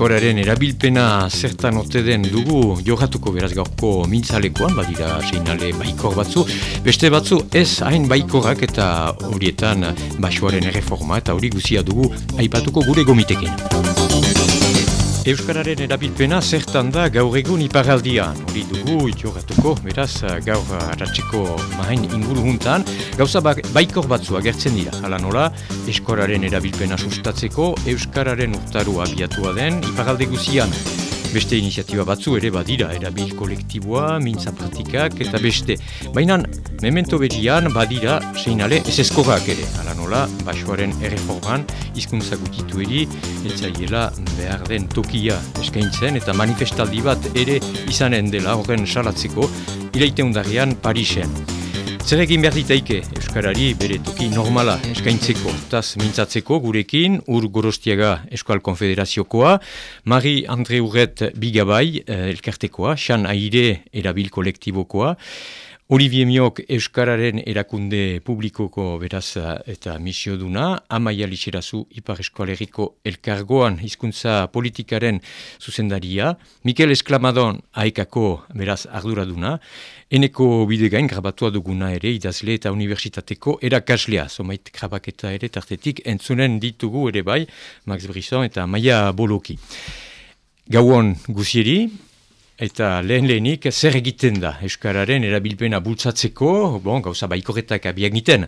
eskoraren erabilpena zertan ote den dugu jogatuko beraz gaurko mintzalekoan, badira seinale baikor batzu, beste batzu ez hain baikorrak eta horietan basuaren erreforma eta hori guzia dugu aipatuko gure gomitekin. Euskararen erabilpena zertan da gaur egun iparaldian. Hori dugu jogatuko, beraz, gaur aratzeko mahain inguru juntan. Gauza baikor batzu agertzen dira. Hala nola, eskoraren erabilpena sustatzeko Euskararen urtaru abiatua den iparalde guzian. Beste iniziatiba batzu ere badira, erabil kolektiboa, mintza pratikak eta beste. Baina, memento begian badira seinale ez eskorak ere. Hala nola, basuaren erreforman, izkuntza gutitu eri, etzaiela behar den tokia eskaintzen eta manifestaldi bat ere izanen dela horren salatzeko, undarrian Parisen. Zer egin behar ditaike Euskarari bere toki normala eskaintzeko, taz mintzatzeko gurekin, ur gorostiaga Eskual Konfederaziokoa, Mari Andre Urret Bigabai, eh, elkartekoa, Xan Aire erabil kolektibokoa, Olivier Miok Euskararen erakunde publikoko beraz eta misio duna, Amaia Lixerazu Ipar Eskoaleriko Elkargoan hizkuntza politikaren zuzendaria, Mikel Esklamadon Aekako beraz arduraduna, eneko bidegain grabatua duguna ere idazle eta universitateko erakaslea, somait grabaketa ere tartetik entzunen ditugu ere bai, Max Brisson eta Amaia Boloki. Gauon guzieri, Eta lehen lehenik zer egiten da Euskararen erabilpena bultzatzeko, bon, gauza baikorretak abiak niten,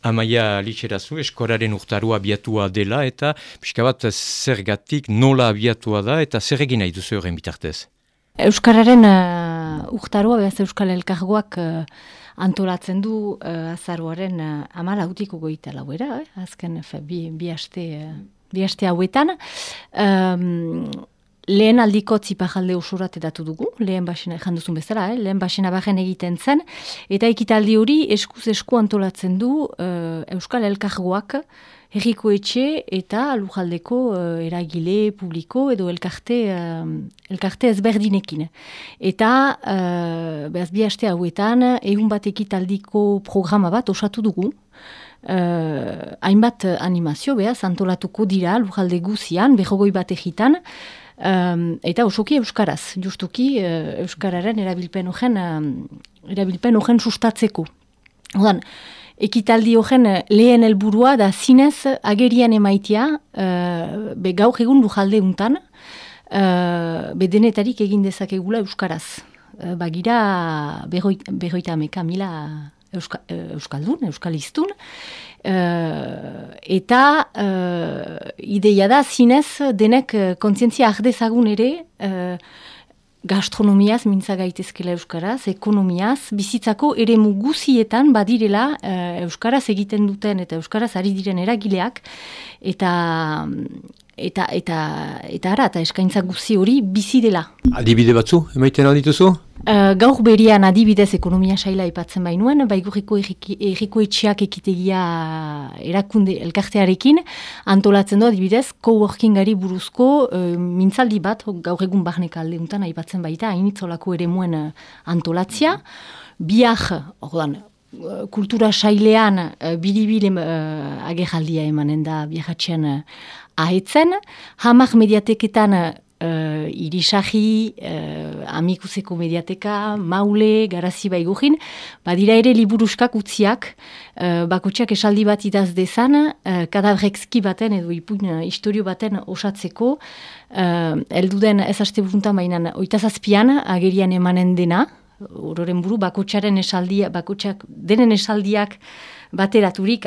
amaia litxerazu Eskoraren urtarua abiatua dela eta pixka bat zer gatik nola abiatua da eta zer egin nahi duzu horren bitartez? Euskararen uh, urtarua, behaz Euskal Elkargoak uh, antolatzen du uh, azaruaren uh, amala utiko goita lauera, eh? azken bi, bi, aste, uh, bi aste hauetan. Um, lehen aldiko tzipajalde usurat edatu dugu, lehen basena, ezan duzun bezala, eh? lehen basena bajen egiten zen, eta ekitaldi hori eskuz esku antolatzen du uh, Euskal Elkargoak, Herriko etxe eta lujaldeko uh, eragile publiko edo elkarte, uh, elkarte ezberdinekin. Eta, uh, behaz bi haste hauetan, egun bat ekitaldiko programa bat osatu dugu, Uh, hainbat animazio behaz antolatuko dira lujalde guzian, behogoi bat egitan, Um, eta osoki euskaraz, justuki uh, euskararen erabilpen ogen, erabilpen ogen sustatzeko. Odan, ekitaldi ogen eh, lehen helburua da zinez agerian emaitia, uh, be gaur egun lujalde untan, uh, be denetarik egin dezakegula euskaraz. Uh, bagira berroita ameka mila Euska, Euskaldun, Euskaliztun, Uh, eta uh, ideia da zinez denek uh, kontzientzia ahdezagun ere gastronomiaz mintza gaitezkela euskaraz, ekonomiaz, bizitzako ere muguzietan badirela euskaraz egiten duten eta euskaraz ari diren eragileak eta eta eta eta ara eta eskaintza guzi hori bizi dela. Adibide batzu emaiten aldituzu? Uh, gaur berian adibidez ekonomia saila ipatzen bainuen, baigurriko erriko etxeak ekitegia erakunde elkartearekin, antolatzen du adibidez, co-workingari buruzko uh, mintzaldi bat, gaur egun barnek alde untan aipatzen baita, hainitzolako ere muen uh, antolatzia, biak, ordan, kultura sailean biribile uh, agerraldia emanen da biakatxean ahetzen, hamak mediateketan uh, irisaji, uh, amikuzeko mediateka, maule, garazi baigujin, badira ere liburuskak utziak, uh, bakotxak esaldi bat idaz dezan, uh, kadabrekski baten edo ipun uh, historio baten osatzeko, uh, elduden ez aste buruntan baina oitazazpian agerian emanen dena, ororen buru, bakotxaren esaldia, bakotxak denen esaldiak bateraturik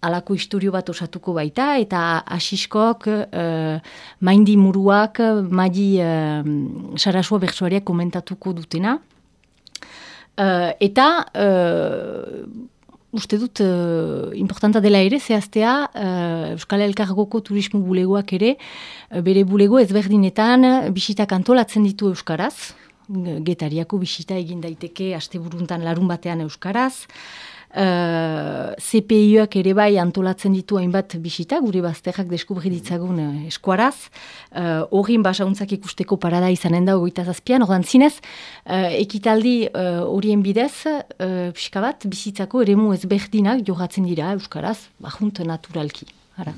alako historio bat osatuko baita, eta asiskok, uh, maindi muruak, maidi uh, sarasua bertsuariak komentatuko dutena. Uh, eta, uh, uste dut, uh, importanta dela ere, zehaztea, uh, Euskal Elkargoko turismo bulegoak ere, uh, bere bulego ezberdinetan, bisitak antolatzen ditu Euskaraz, getariako bisita egin daiteke asteburuntan larun batean Euskaraz, Uh, CPI-ak ere bai antolatzen ditu hainbat bisita, gure bazterrak deskubri ditzagun uh, eskuaraz. Uh, Horrin basauntzak ikusteko parada izanen da ogoita zazpian. Ordan zinez, uh, ekitaldi horien bidez, uh, pixka bat, bizitzako eremu ezberdinak jogatzen dira Euskaraz, bajunt naturalki. Ara.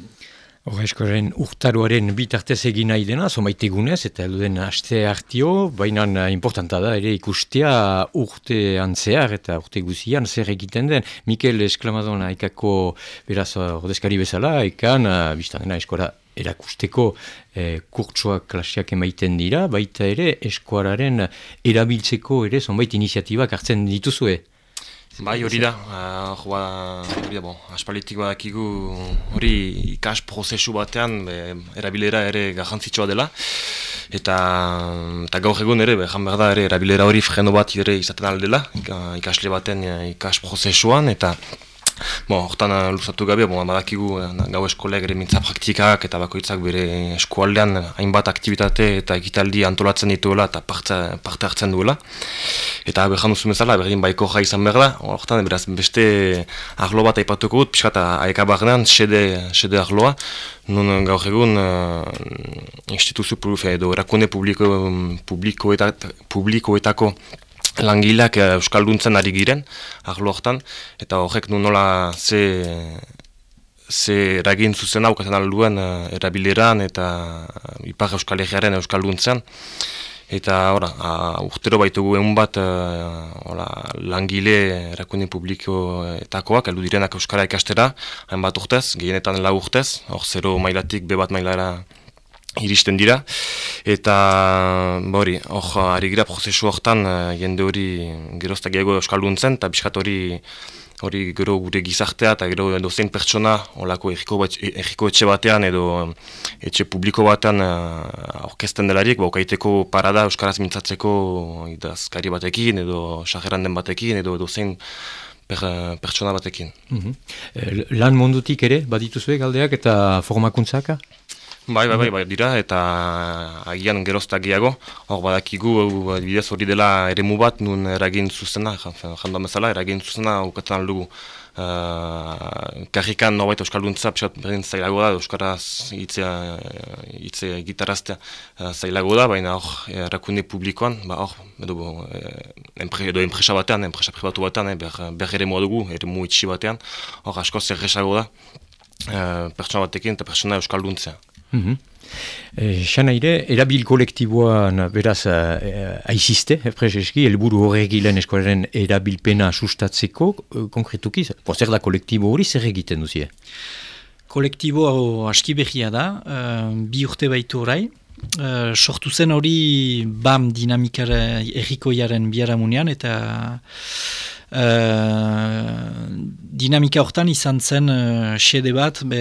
Hora eskoren urtaroaren bitartez egin nahi dena, somaitegунez, eta edo aste hartio, baina importanta da ere ikustea urte antzear eta urte guzian zer egiten den. Mikel Esklamadona ikako beraz ordezkari bezala, ikan, biztan dena eskora erakusteko eh, kurtsoak klasiak emaiten dira, baita ere eskuararen erabiltzeko ere zonbait iniziatibak hartzen dituzue. Bai, hori da, uh, joa, hori da, bon, aspalitik badakigu hori ikas prozesu batean be, erabilera ere garrantzitsua dela. Eta, eta gaur egun ere, behar behar da ere erabilera hori freno bat ere izaten aldela, ikasle baten ikas prozesuan, eta Bon, hortan uh, luzatu gabe, bon, badakigu uh, gau eskoleak ere mintza praktikak eta bakoitzak bere eskualdean hainbat aktivitate eta egitaldi antolatzen dituela eta parte, parte hartzen duela. Eta behar duzu bezala, berdin baiko jai izan behar da, hortan beraz beste arlo bat aipatuko dut, pixka eta aeka barnean, sede, sede arloa, nun gaur egun uh, instituzio edo erakunde publiko, publikoetako langileak eh, euskalduntzen ari giren, ahlo hortan, eta horrek nu nola ze, ze eragin zuzen aukatzen alduen uh, erabileran eta ipar euskal egearen euskalduntzen. Eta ora, uh, urtero baitugu egun bat uh, langile erakunde publikoetakoak, elu direnak euskara ikastera, hain bat urtez, gehienetan lau urtez, hor zero mailatik be bat mailara iristen dira eta hori, hor ari gira prozesu hortan uh, jende hori geroztak gehiago euskalduntzen eta biskat hori hori gero gure gizartea eta gero dozein pertsona olako erriko, erriko etxe batean edo etxe publiko batean uh, orkesten delarik, baukaiteko parada euskaraz mintzatzeko idazkari batekin edo sageran den batekin edo dozein per, pertsona batekin. Mm Lan mundutik ere, badituzue galdeak eta formakuntzaka? Bai, bai, bai, bai, dira, eta agian geroztak gehiago, hor badakigu, bidez hori dela ere bat, nun eragin zuzena, jandoan bezala, eragin zuzena, ukatzen aldugu. Uh, karrikan norbait Euskalduntza, pixat berdin zailago da, Euskaraz hitze, hitze gitaraztea uh, zailago da, baina hor, erakunde publikoan, ba hor, edo, empre, edo enpresa batean, enpresa privatu batean, eh, ber, ber ere dugu, ere itxi batean, hor asko zerresago da, uh, pertsona batekin eta pertsona Euskalduntzea. Mm -hmm. ere, erabil kolektiboan beraz uh, aiziste, epreseski, helburu horregilen eskolaren erabilpena sustatzeko, uh, konkretuki, zer da kolektibo hori zer egiten duzie? Kolektibo aski behia da, bi urte baitu orai, sortu zen hori BAM dinamikara errikoiaren biaramunean, eta Uh, dinamika hortan izan zen uh, xede bat, be,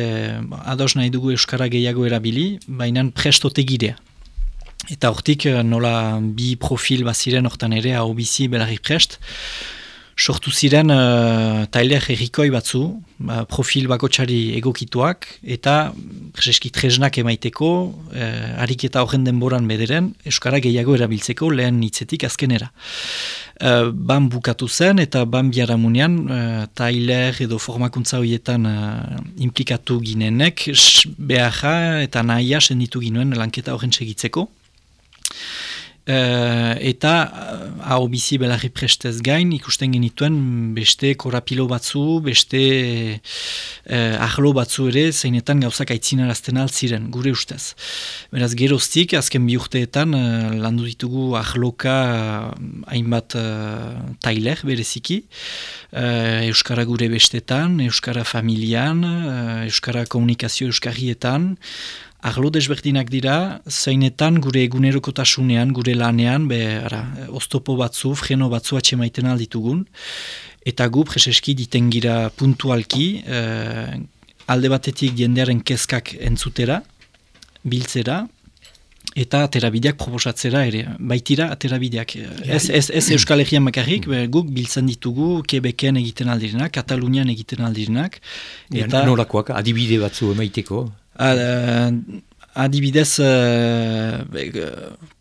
ados nahi dugu Euskara gehiago erabili, baina prestote gidea. Eta hortik uh, nola bi profil baziren hortan ere, hau bizi belarri prest, sortu ziren uh, tailer errikoi batzu, ba, profil bakotxari egokituak, eta preseski tresnak emaiteko, uh, ariketa horren denboran bederen, Euskara gehiago erabiltzeko lehen hitzetik azkenera. Uh, ban bukatu zen eta ban biaramunean uh, tailer edo formakuntza horietan uh, implikatu ginenek beharra eta nahia senditu ginuen lanketa horren segitzeko. Uh, eta uh, hau bizi belarri prestez gain ikusten genituen beste korapilo batzu, beste uh, ahlo batzu ere zeinetan gauzak aitzinarazten altziren, gure ustez. Beraz geroztik, azken bi urteetan uh, landu ditugu ahloka hainbat uh, tailer bereziki, uh, Euskara gure bestetan, Euskara familian, uh, Euskara komunikazio Euskarrietan, Arlo desberdinak dira, zeinetan gure egunerokotasunean, gure lanean, be, ara, oztopo batzu, freno batzu atxemaiten alditugun, eta gu preseski ditengira puntualki, eh, alde batetik jendearen kezkak entzutera, biltzera, eta aterabideak proposatzera ere, baitira aterabideak. Ez, ez, ez Euskal Herrian makarrik, guk biltzen ditugu, Quebecen egiten aldirenak, Katalunian egiten aldirenak. Eta, Norakoak, adibide batzu emaiteko? Adibidez uh,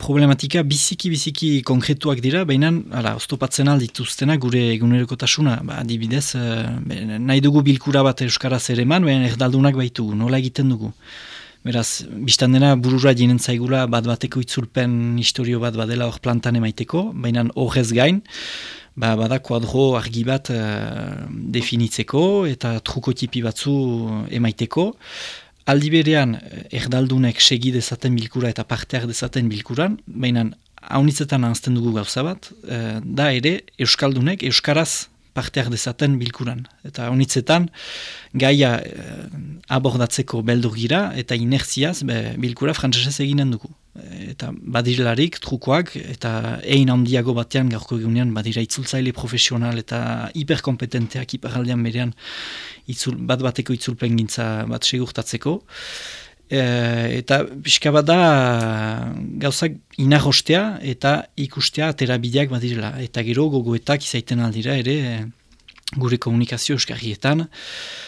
problematika biziki-biziki konkretuak dira, baina oztopatzen aldituztena gure egunerokotasuna. Ba, adibidez, uh, nahi dugu bilkura bat Euskaraz ere man, baina erdaldunak baitugu, nola egiten dugu. Beraz, biztan dena burura jinen zaigula bat bateko itzulpen historio bat badela hor plantan emaiteko, baina horrez gain, ba, bada kuadro argi bat uh, definitzeko eta truko tipi batzu emaiteko, aldi berean erdaldunek segi dezaten bilkura eta parteak dezaten bilkuran, baina haunitzetan anzten dugu gauza bat, da ere Euskaldunek Euskaraz parteak dezaten bilkuran. Eta honitzetan, gaia eh, abordatzeko beldur gira, eta inertziaz be, bilkura frantzesez eginen dugu. Eta badirlarik, trukoak, eta egin handiago batean, gaurko egunean, badira itzultzaile profesional eta hiperkompetenteak iparaldean berean itzul, bat bateko itzulpen gintza bat segurtatzeko. E, eta pixka bat da gauzak inarrostea eta ikustea aterabideak badirela. Eta gero gogoetak izaiten aldira ere gure komunikazio euskarrietan.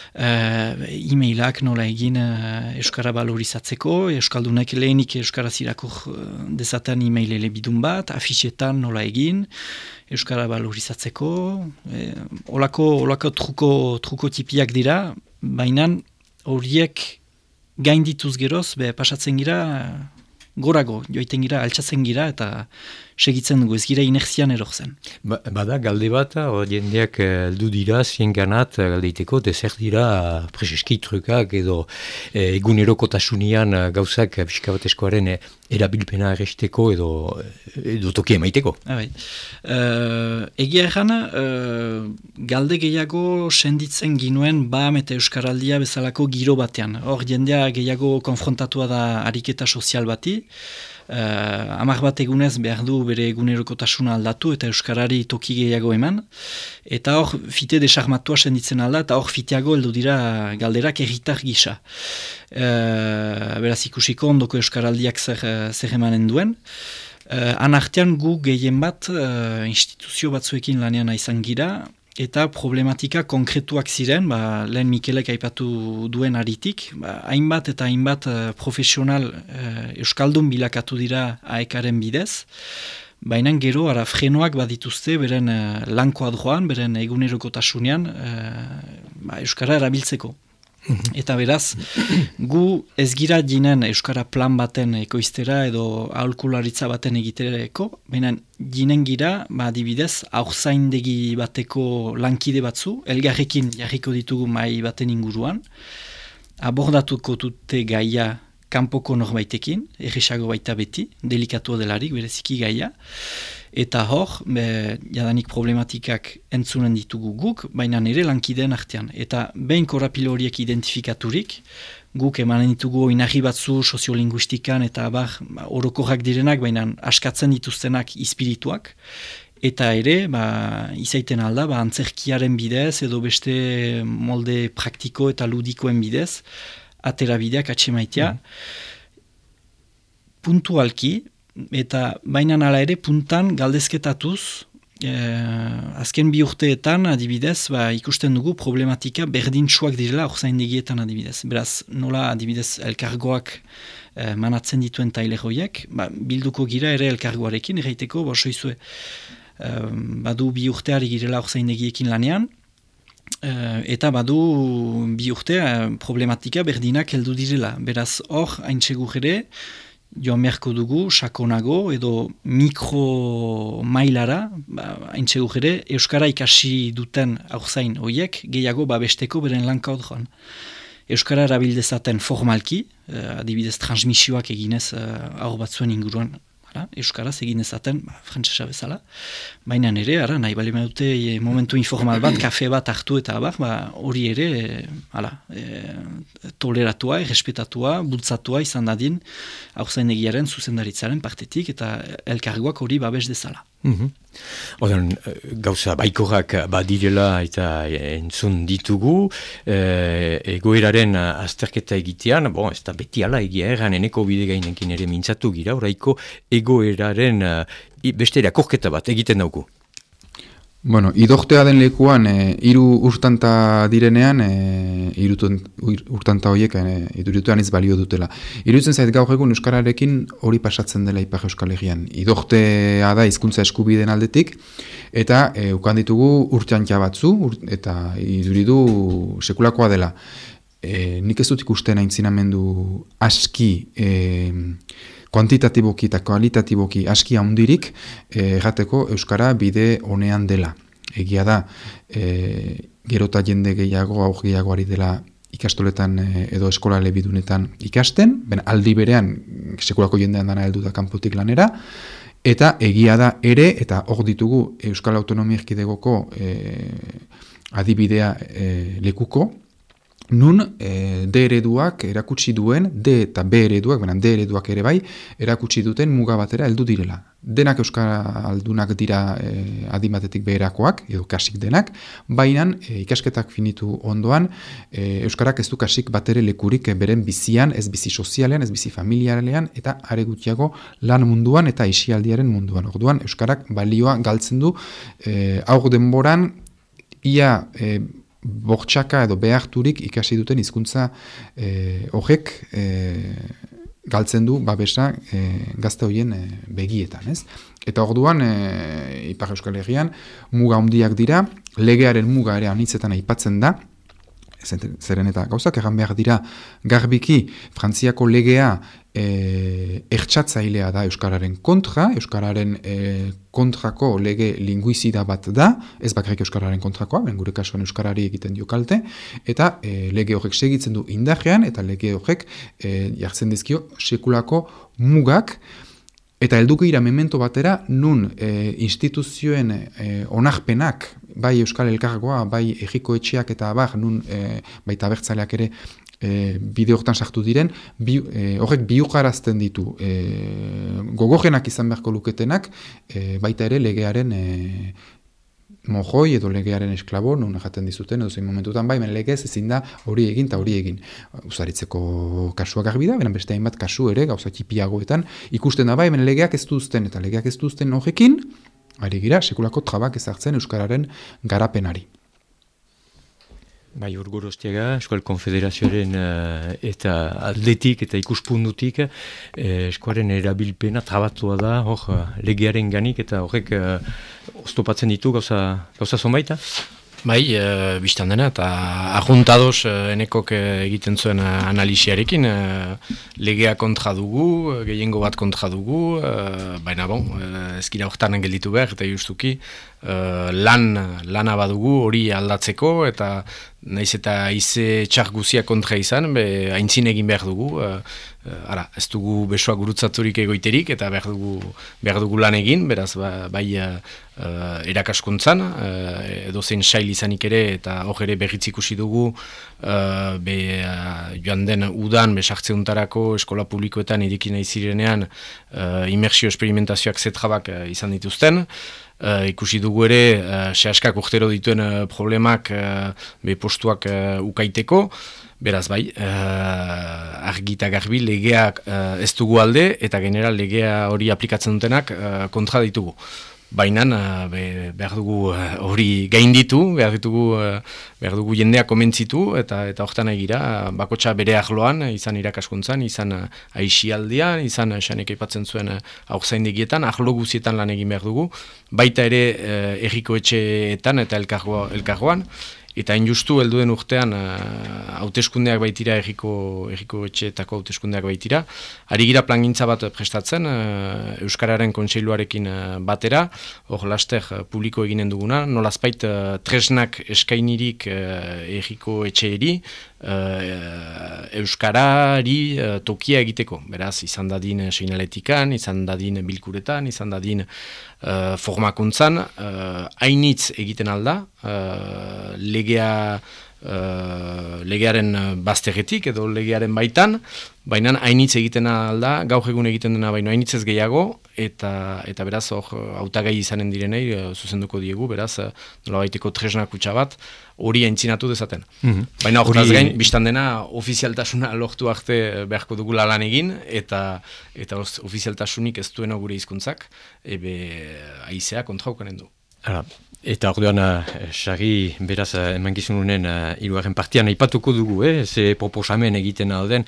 Uh, e-mailak nola egin uh, euskara balorizatzeko, euskaldunek lehenik euskara zirakur dezaten e-mail elebidun bat, afixetan nola egin, euskara balorizatzeko. E, olako, olako truko, truko tipiak dira, baina horiek gain dituz geroz, be, pasatzen gira, gorago, joiten gira, altsatzen gira, eta segitzen dugu, ez gira inerzian erorzen. Ba, bada, galde bat, jendeak heldu dira, zien ganat, galdeiteko, dezer dira preseski trukak edo e, egunerokotasunean gauzak pixka bat eskoaren e, erabilpena erresteko edo, edo toki emaiteko. Uh, egia erran, uh, galde gehiago senditzen ginuen BAM eta Euskaraldia bezalako giro batean. Hor, jendea gehiago konfrontatua da ariketa sozial bati, uh, amak bat egunez behar du bere egunerokotasuna aldatu eta Euskarari toki gehiago eman. Eta hor fite desarmatua senditzen alda eta hor fiteago heldu dira galderak erritar gisa. Uh, beraz ikusiko ondoko Euskaraldiak zer, zer emanen duen. Uh, anartean gu gehien bat instituzio batzuekin lanean izan gira, eta problematika konkretuak ziren, ba, lehen Mikelek aipatu duen aritik, ba, hainbat eta hainbat uh, profesional uh, euskaldun bilakatu dira aekaren bidez, baina gero ara frenoak badituzte beren uh, lankoa droan, beren egunerokotasunean uh, ba, euskara erabiltzeko. Eta beraz, gu ez gira jinen Euskara plan baten ekoiztera edo aholkularitza baten egitereko, baina jinen gira, ba, dibidez, aurzaindegi bateko lankide batzu, elgarrekin jarriko ditugu mai baten inguruan, abordatuko dute gaia kanpoko norbaitekin, erresago baita beti, delikatua delarik, bereziki gaia, Eta hor, be, jadanik problematikak entzunen ditugu guk, baina nire lankideen artean. Eta behin korapilo horiek identifikaturik, guk emanen ditugu inarri batzu soziolinguistikan eta bar, ba, orokorrak direnak, baina askatzen dituztenak ispirituak. Eta ere, ba, izaiten alda, ba, antzerkiaren bidez edo beste molde praktiko eta ludikoen bidez, atera bideak atxemaitea. Mm. Puntualki, eta baina nala ere puntan galdezketatuz, e, azken bi urteetan adibidez, ba, ikusten dugu problematika berdintsuak direla orzaindegietan adibidez. Beraz, nola adibidez elkargoak e, manatzen dituen taileroiek, ba, bilduko gira ere elkargoarekin, erraiteko, bo, soizue, e, badu bi urteari girela orzaindegiekin lanean, Uh, eta badu bi urte problematika berdinak heldu direla. Beraz, hor, hain ere, joan beharko dugu, sakonago edo mikro mailara, ba, haintze ere, Euskara ikasi duten aurzain horiek, gehiago babesteko beren lanka joan. Euskara erabildezaten formalki, eh, adibidez transmisioak eginez eh, aur batzuen inguruan, Hala, Euskaraz egin ezaten, ba, frantzesa bezala. Baina ere, ara, nahi bali dute e, momentu informal bat, kafe bat hartu eta abar, ba, hori ere, e, hala, e, toleratua, errespetatua, bultzatua izan dadin, hau zain egiaren zuzendaritzaren partetik, eta elkargoak hori babes dezala. Mm Odan, eh, gauza baikorrak badirela eta entzun ditugu, e, egoeraren azterketa egitean, bon, ez da beti ala egia erran eneko bide gainekin ere mintzatu gira, oraiko egoeraren uh, beste erakorketa bat egiten dauku. Bueno, idortea den lekuan, e, iru urtanta direnean, e, irutun, urtanta horiek e, idurituan ez balio dutela. Irutzen zait gaur egun Euskararekin hori pasatzen dela Ipar Euskal Herrian. Idortea da hizkuntza eskubideen aldetik, eta e, ukan ditugu urteantja batzu, eta iduridu sekulakoa dela. E, nik ez dut ikusten aintzinamendu aski... E, kuantitatiboki eta kualitatiboki aski handirik eh, errateko Euskara bide honean dela. Egia da, e, gerota jende gehiago, hau gehiago ari dela ikastoletan edo eskola lebidunetan ikasten, ben aldi berean sekulako jendean dana heldu da kanpotik lanera, eta egia da ere, eta hor ditugu Euskal Autonomia Erkidegoko e, adibidea e, lekuko, Nun, e, D ereduak erakutsi duen, D eta B ereduak, benen D ereduak ere bai, erakutsi duten muga batera heldu direla. Denak Euskara aldunak dira e, adimatetik beherakoak, edo kasik denak, baina e, ikasketak finitu ondoan, e, Euskarak ez du kasik batere lekurik beren bizian, ez bizi sozialean, ez bizi familiarean, eta are gutiago lan munduan eta isialdiaren munduan. Orduan, Euskarak balioa galtzen du, e, aur denboran, ia... E, bortxaka edo beharturik ikasi duten hizkuntza e, horrek e, galtzen du babesa e, gazte horien e, begietan, ez? Eta orduan e, Ipar Euskal Herrian muga handiak dira, legearen muga ere anitzetan aipatzen da, zeren eta gauzak egan behar dira garbiki Frantziako legea e, ertxatzailea da Euskararen kontra, Euskararen e, kontrako lege linguizida bat da, ez bakarrik Euskararen kontrakoa, ben gure kasuan Euskarari egiten dio kalte, eta e, lege horrek segitzen du indarrean, eta lege horrek e, jartzen dizkio sekulako mugak, Eta helduko ira memento batera, nun e, instituzioen e, onarpenak, bai Euskal Elkargoa, bai Ejiko Etxeak eta abar, nun e, baita bertzaleak ere e, bide hortan sartu diren, bi, e, horrek biukarazten ditu e, gogojenak izan beharko luketenak, e, baita ere legearen e, mojoi edo legearen esklabo, nun jaten dizuten, edo zein momentutan bai, men legez ezin da hori egin eta hori egin. Uzaritzeko kasuak garbi da, beren beste hainbat kasu ere, gauza txipiagoetan, ikusten da bai, men legeak ez duzten, eta legeak ez duzten horrekin, ari gira, sekulako trabak ezartzen Euskararen garapenari. Bai, urgorostiaga, Eskual Konfederazioaren uh, eta aldetik eta ikuspundutik uh, eskuaren erabilpena trabatua da, hor, legearen ganik eta horrek uh, oztopatzen ditu gauza, gauza zonbaita? Bai, e, biztan dena, eta ahuntadoz e, enekok egiten zuen analisiarekin, e, legea kontra dugu, gehiengo bat kontra dugu, e, baina bon, e, ezkira horretan gelditu behar, eta justuki, e, lan, lana badugu hori aldatzeko, eta naiz eta ize txar guzia kontra izan, be, haintzin egin behar dugu, e, ara, ez dugu besoa gurutzaturik egoiterik, eta behar dugu, behar dugu lan egin, beraz, ba, bai, uh, erakaskuntzan, uh, edo zein sail izanik ere, eta hor ere berriz ikusi dugu, uh, be, uh, joan den udan, besartzeuntarako eskola publikoetan edikina izirenean, uh, imersio esperimentazioak zetrabak uh, izan dituzten, Uh, ikusi dugu ere, uh, sehaskak urtero dituen uh, problemak uh, be postuak uh, ukaiteko, beraz bai, uh, argita garbi legeak uh, ez dugu alde, eta general legea hori aplikatzen dutenak uh, kontra ditugu. Baina eh, behar dugu eh, hori gainditu, behar ditugu eh, behar dugu jendea komentzitu eta eta hortan egira bakotsa bere arloan izan irakaskuntzan, izan aixialdian, izan esanek aipatzen zuen aurzaindegietan, arlo guzietan lan egin behar dugu, baita ere erriko etxeetan eta elkargoan, Eta injustu helduen urtean uh, hauteskundeak baitira erriko, erriko etxeetako hauteskundeak baitira. Ari gira plangintza bat prestatzen uh, Euskararen kontseiluarekin uh, batera, hor laster publiko eginen duguna, nolazpait tresnak eskainirik erriko etxeeri, Euskarari uh, tokia egiteko. Beraz, izan dadin seinaletikan, izan dadin bilkuretan, izan dadin formakuntzan, hainitz egiten alda, legea uh, legearen bazterretik edo legearen baitan, baina hainitz egiten alda, gaur egun egiten dena baino hainitz ez gehiago, eta eta beraz hor hautagai izanen direnei zuzenduko diegu, beraz nola baiteko tresna kutsa bat, hori aintzinatu dezaten. Mm Baina hori gain, biztan dena, ofizialtasuna lortu arte beharko dugu lan egin, eta eta ofizialtasunik ez duena gure hizkuntzak ebe aizea kontraukanen du. Ara, Eta orduan, sari, uh, beraz, uh, eman gizununen uh, iruaren partian aipatuko dugu, eh? ze proposamen egiten alden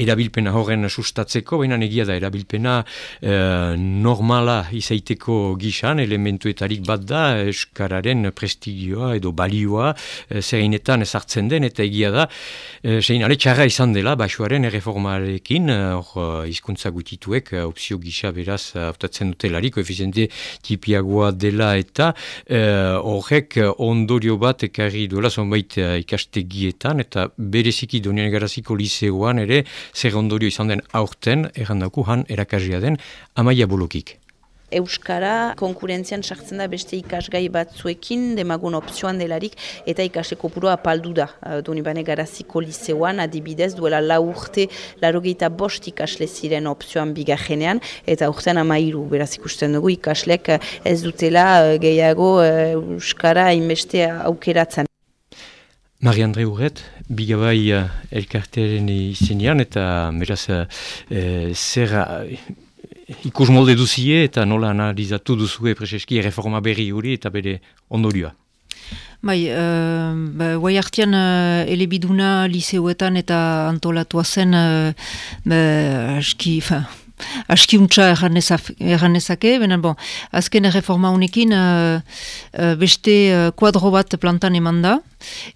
erabilpena horren sustatzeko, baina egia da erabilpena uh, normala izaiteko gizan, elementuetarik bat da, eskararen prestigioa edo balioa uh, zerreinetan ezartzen den, eta egia da, uh, zein ale txarra izan dela, basuaren erreformarekin, hor uh, izkuntza gutituek, opzio gisa beraz, hautatzen dutelarik, koefiziente tipiagoa dela eta, uh, horrek ondorio bat ekarri duela zonbait ikastegietan eta bereziki donian garaziko liseoan ere zer ondorio izan den aurten errandaku han erakazia den amaia bolokik. Euskara konkurentzian sartzen da beste ikasgai batzuekin demagun opzioan delarik eta ikaseko puro apaldu da. Uh, Doni bane garaziko liseoan adibidez duela la urte larogeita bost ikasle ziren opzioan bigarrenean eta urtean amairu beraz ikusten dugu ikaslek ez dutela uh, gehiago Euskara inbeste aukeratzen. Marie Andre Urret, bigabai uh, elkartearen izenean eta beraz uh, zer ikus molde duzie eta nola analizatu duzue prezeski reforma berri hori eta bere ondorioa. Bai, uh, guai hartian uh, elebiduna liseoetan eta antolatua zen uh, aski, fa, aski untsa erranezake, benen bon, azken reforma honekin uh, beste kuadro bat plantan eman da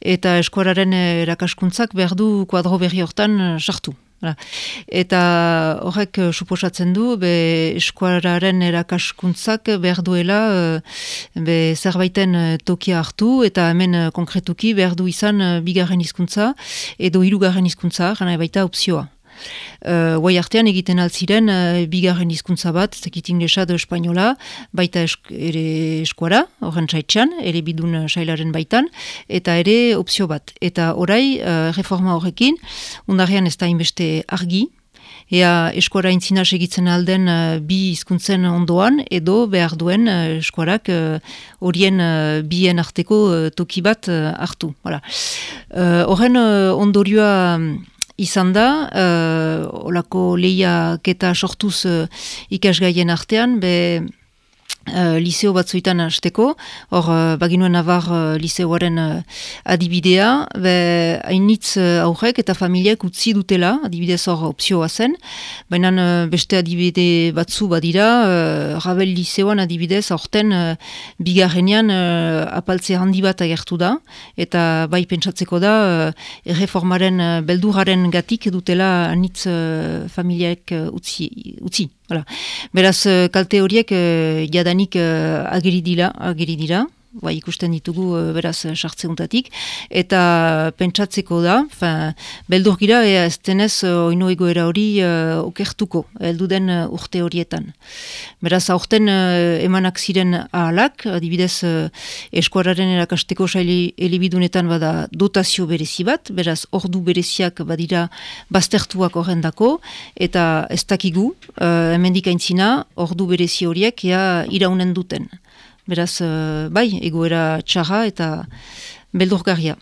eta eskuararen erakaskuntzak behar du kuadro berri hortan sartu. Eta horrek uh, suposatzen du, be eskuararen erakaskuntzak behar duela uh, be zerbaiten uh, tokia hartu eta hemen konkretuki behar du izan bigarren hizkuntza edo hirugarren hizkuntza, gana baita opzioa. Uh, Guai artean egiten altziren uh, bigarren hizkuntza bat, zekit inglesa edo espainola, baita esk ere eskuara, horren saitxan, ere bidun uh, sailaren baitan, eta ere opzio bat. Eta orai, uh, reforma horrekin, undarrean ez da inbeste argi, Ea eskuara intzina segitzen alden uh, bi hizkuntzen ondoan, edo behar duen uh, eskuarak horien uh, bien arteko toki bat hartu. Horren uh, ondorioa izan da, uh, olako lehiak sortuz uh, ikasgaien artean, be uh, liceo batzuetan hasteko, hor uh, baginuen navar uh, liceoaren uh, adibidea, be hainitz uh, aurrek eta familiek utzi dutela, adibidez hor opzioa zen, baina uh, beste adibide batzu badira, uh, Rabel liceoan adibidez aurten uh, bigarrenean uh, apaltze handi bat agertu da, eta bai pentsatzeko da, uh, erreformaren uh, belduraren gatik dutela hainitz uh, familiek uh, utzi. utzi. Hala. Beraz, eh, kalte horiek uh, jadanik uh, ageri dira, ageri dira. Ba, ikusten ditugu beraz sartzeuntatik, eta pentsatzeko da, fin, beldur gira, ea ez denez oino egoera hori uh, okertuko, heldu den urte horietan. Beraz, aurten uh, emanak ziren ahalak, adibidez uh, eskuararen erakasteko saili elibidunetan bada dotazio berezi bat, beraz, ordu bereziak badira baztertuak horrendako, eta ez dakigu, uh, hemendik aintzina, ordu berezi horiek, ea iraunen duten. Beraz, uh, bai, egoera txarra eta beldurgarria.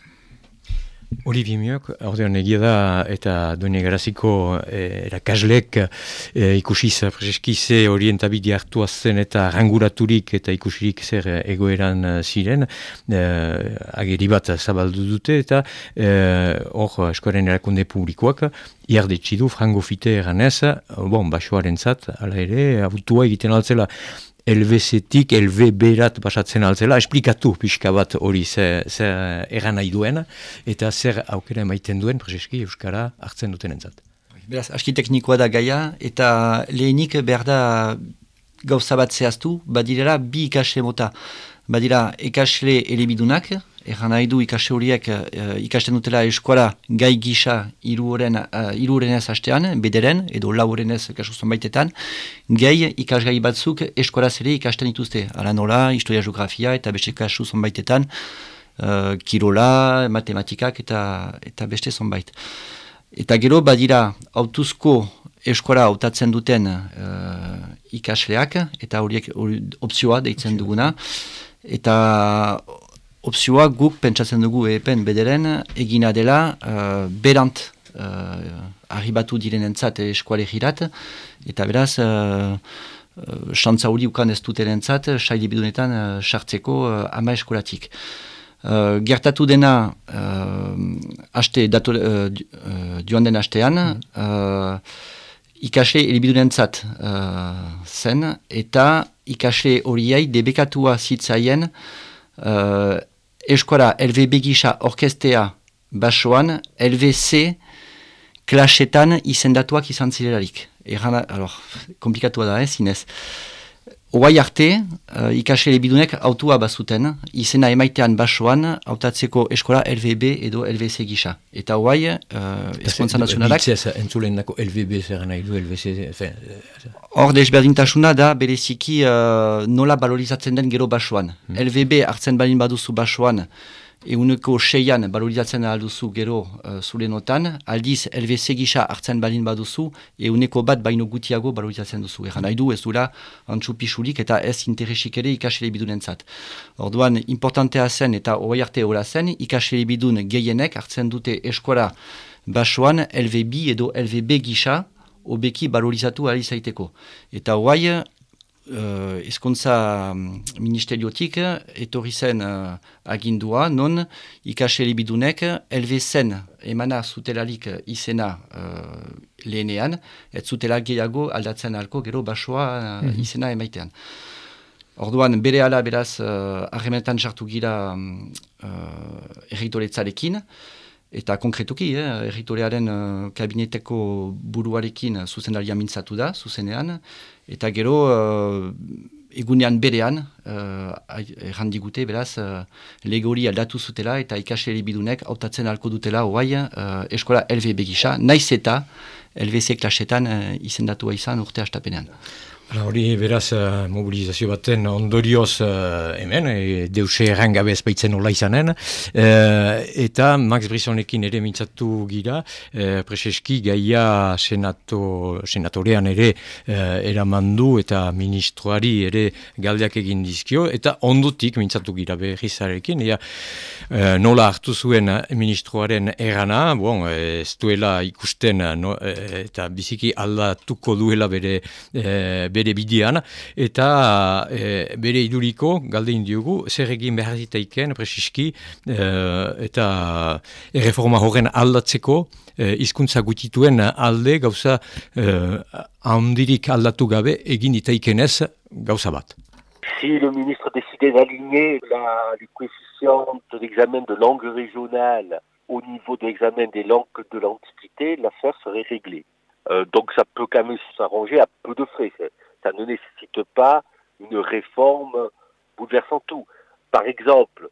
Olivier Miok, ordean egia da eta duen egaraziko eh, erakaslek eh, ikusiz prezeskize orientabide hartua zen eta ranguraturik eta ikusirik zer egoeran eh, ziren eh, ageri bat zabaldu dute eta hor eh, eskoaren erakunde publikoak iardetxidu frango fite eranez, bon, basoaren zat, ala ere, abutua egiten altzela elvezetik, elve berat basatzen altzela, esplikatu pixka bat hori zer ze eran nahi duen, eta zer aukera emaiten duen, prezeski, Euskara hartzen duten entzat. Beraz, aski teknikoa da gaia, eta lehenik behar da gauza bat zehaztu, badirela bi ikasle mota. Badira, ikasle elebidunak, Erran nahi du ikase horiek uh, ikasten dutela eskuala gai gisa iruren uh, ez hastean, bederen, edo lauren ez kasu zonbaitetan, gai ikasgai batzuk eskuala zere ikasten dituzte. Ala nola, historia geografia eta beste kasu zonbaitetan, uh, kirola, matematikak eta, eta beste zonbait. Eta gero badira autuzko eskuala hautatzen duten uh, ikasleak, eta horiek opzioa deitzen duguna, eta opzioa guk pentsatzen dugu epen bederen egina dela uh, berant uh, arribatu direnentzat eskuale girat eta beraz uh, uh, hori ukan ez dutenentzat saili bidunetan sartzeko uh, ama eskolatik. Uh, gertatu dena uh, aste dato, uh, joan den astean uh, ikasle elibidunentzat uh, zen eta ikasle horiai debekatua zitzaien uh, eskuara LVB gisa orkestea basoan, LVC klasetan izendatuak izan zirelarik. Erran, alor, komplikatu da, eh, zinez. Oai arte, uh, ikasle bidunek autua bazuten, izena emaitean basoan, hautatzeko eskola LVB edo LVC gisa. Eta oai, uh, eskontza nazionalak... Biltzez, entzulen dako LVB zer nahi du, LVC... Hor desberdintasuna da, bereziki uh, nola balorizatzen den gero basoan. Hmm. LVB hartzen balin baduzu basoan, eguneko seian balorizatzen alduzu gero uh, zure notan, aldiz LVC gisa hartzen balin baduzu, eguneko bat baino gutiago balorizatzen duzu. Egan nahi du ez dura antxupisulik eta ez interesik ere ikasele bidunen zat. Orduan, importantea zen eta hori arte hola zen, ikasele bidun gehienek hartzen dute eskola basoan LVB edo LVB gisa, obeki balorizatu alizaiteko. Eta hoai, uh, ezkontza mm, ministeriotik etorri zen uh, agindua, non ikaseli bidunek elvezen emana zutelarik izena uh, lehenean, ez zutela gehiago aldatzen alko gero basoa uh, mm izena emaitean. Orduan bere ala beraz harremenetan uh, sartu gira um, uh, eta konkretuki, eh, erritorearen uh, kabineteko buruarekin zuzendaria mintzatu da, zuzenean, Eta gero, uh, egunean berean, uh, errandigute, beraz, uh, legori aldatu zutela eta ikasleri bidunek hautatzen alko dutela hoai uh, eskola LV begisa, naiz eta LVC klasetan uh, izendatua izan urte astapenean. Hori beraz uh, mobilizazio baten ondorioz uh, hemen, e, deuse errangabe ezbaitzen hola izanen, uh, eta Max Brissonekin ere mintzatu gira, uh, preseski gaia senato, senatorean ere uh, eramandu eta ministroari ere galdeak egin dizkio, eta ondutik mintzatu gira berrizarekin, ea, uh, nola hartu zuen ministroaren erana, bon, ez duela ikusten no, eta biziki aldatuko duela bere, bere e, e. Si le ministre décidait d'aligner les coefficients de l'examen de langue régionale au niveau de l'examen des langues de l'Antiquité, l'affaire serait réglée. Euh, donc ça peut quand même s'arranger à peu de frais. Ça ne nécessite pas une réforme bouleversant tout. Par exemple,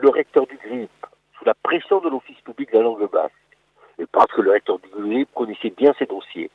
le recteur du GRIP, sous la pression de l'Office public de la langue basque, et parce que le recteur du GRIP connaissait bien ses dossiers,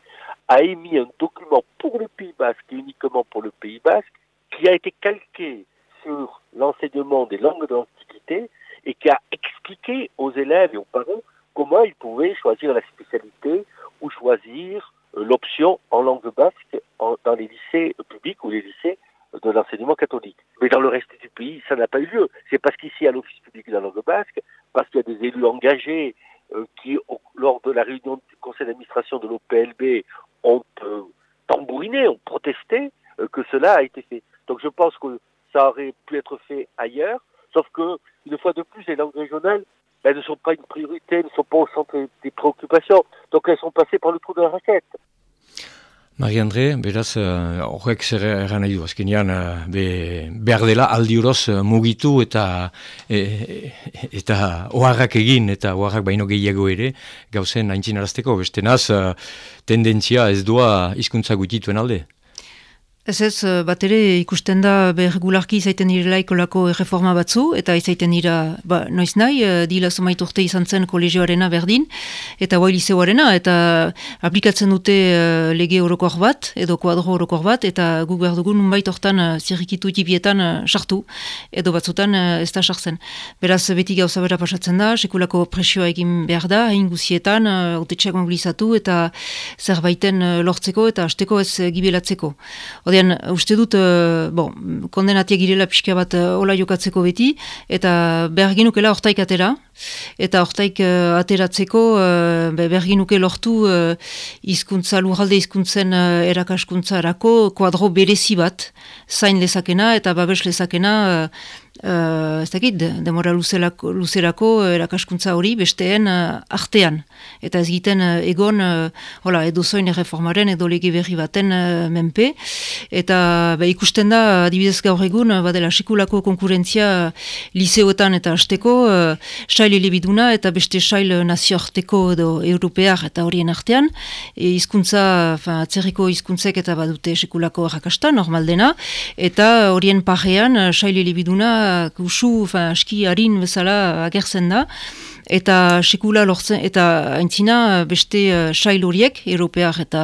a émis un document pour le Pays basque et uniquement pour le Pays basque, qui a été calqué sur l'enseignement des langues de l'Antiquité et qui a expliqué aux élèves et aux parents comment ils pouvaient choisir la spécialité ou choisir l'option en langue basque dans les lycées publics ou les lycées de l'enseignement catholique. Mais dans le reste du pays, ça n'a pas eu lieu. C'est parce qu'ici, à l'Office public de la langue basque, parce qu'il y a des élus engagés euh, qui, lors de la réunion du conseil d'administration de l'OPLB, ont euh, tambouriné, ont protesté, que cela a été fait. Donc je pense que ça aurait pu être fait ailleurs, sauf que, une fois de plus, les langues régionales elles ne sont pas une priorité, ne sont pas au centre des préoccupations. Donc elles sont passées par le trou de la raquette. Marie-André, beraz, uh, horrek zer eran nahi du, azkenean, uh, be, behar dela aldi uh, mugitu eta e, e, eta oharrak egin eta oharrak baino gehiago ere, gauzen haintzin arazteko, beste naz, uh, tendentzia ez doa hizkuntza gutituen alde. Ez ez, eh, bat ere ikusten da berregularki izaiten direla ikolako erreforma batzu, eta izaiten dira, ba, noiz nahi, eh, dila somait urte izan zen kolegioarena berdin, eta guai liceoarena, eta aplikatzen dute uh, lege orokor bat, edo kuadro orokor bat, eta guk behar dugun unbait hortan uh, zirrikitu tipietan sartu, edo batzutan uh, ez da sartzen. Beraz, beti gauza bera pasatzen da, sekulako presioa egin behar da, hain guzietan, uh, mobilizatu, eta zerbaiten uh, lortzeko, eta asteko ez uh, gibelatzeko. Ordean, uste dut, uh, bon, kondenatiak girela pixka bat uh, ola jokatzeko beti, eta behar ginukela ortaik atera, eta ortaik uh, ateratzeko uh, behar ginuke lortu uh, izkuntza, lujalde izkuntzen uh, erakaskuntza erako, kuadro berezi bat, zain lezakena eta babes lezakena uh, uh, ez dakit, demora luzerako, luzerako erakaskuntza hori besteen uh, artean. Eta ez egiten uh, egon, uh, hola, edo zoin erreformaren edo lege berri baten uh, menpe. Eta be, ikusten da, adibidez gaur egun, badela sekulako konkurentzia liseoetan eta hasteko, sail elebiduna eta beste sail nazioarteko edo europear eta horien artean. E, izkuntza, atzerriko izkuntzek eta badute sekulako errakasta, normal dena. Eta horien parean, sail elebiduna kusu, fa, aski harin bezala agertzen da, eta sekula lortzen, eta aintzina beste uh, sail horiek, europeak eta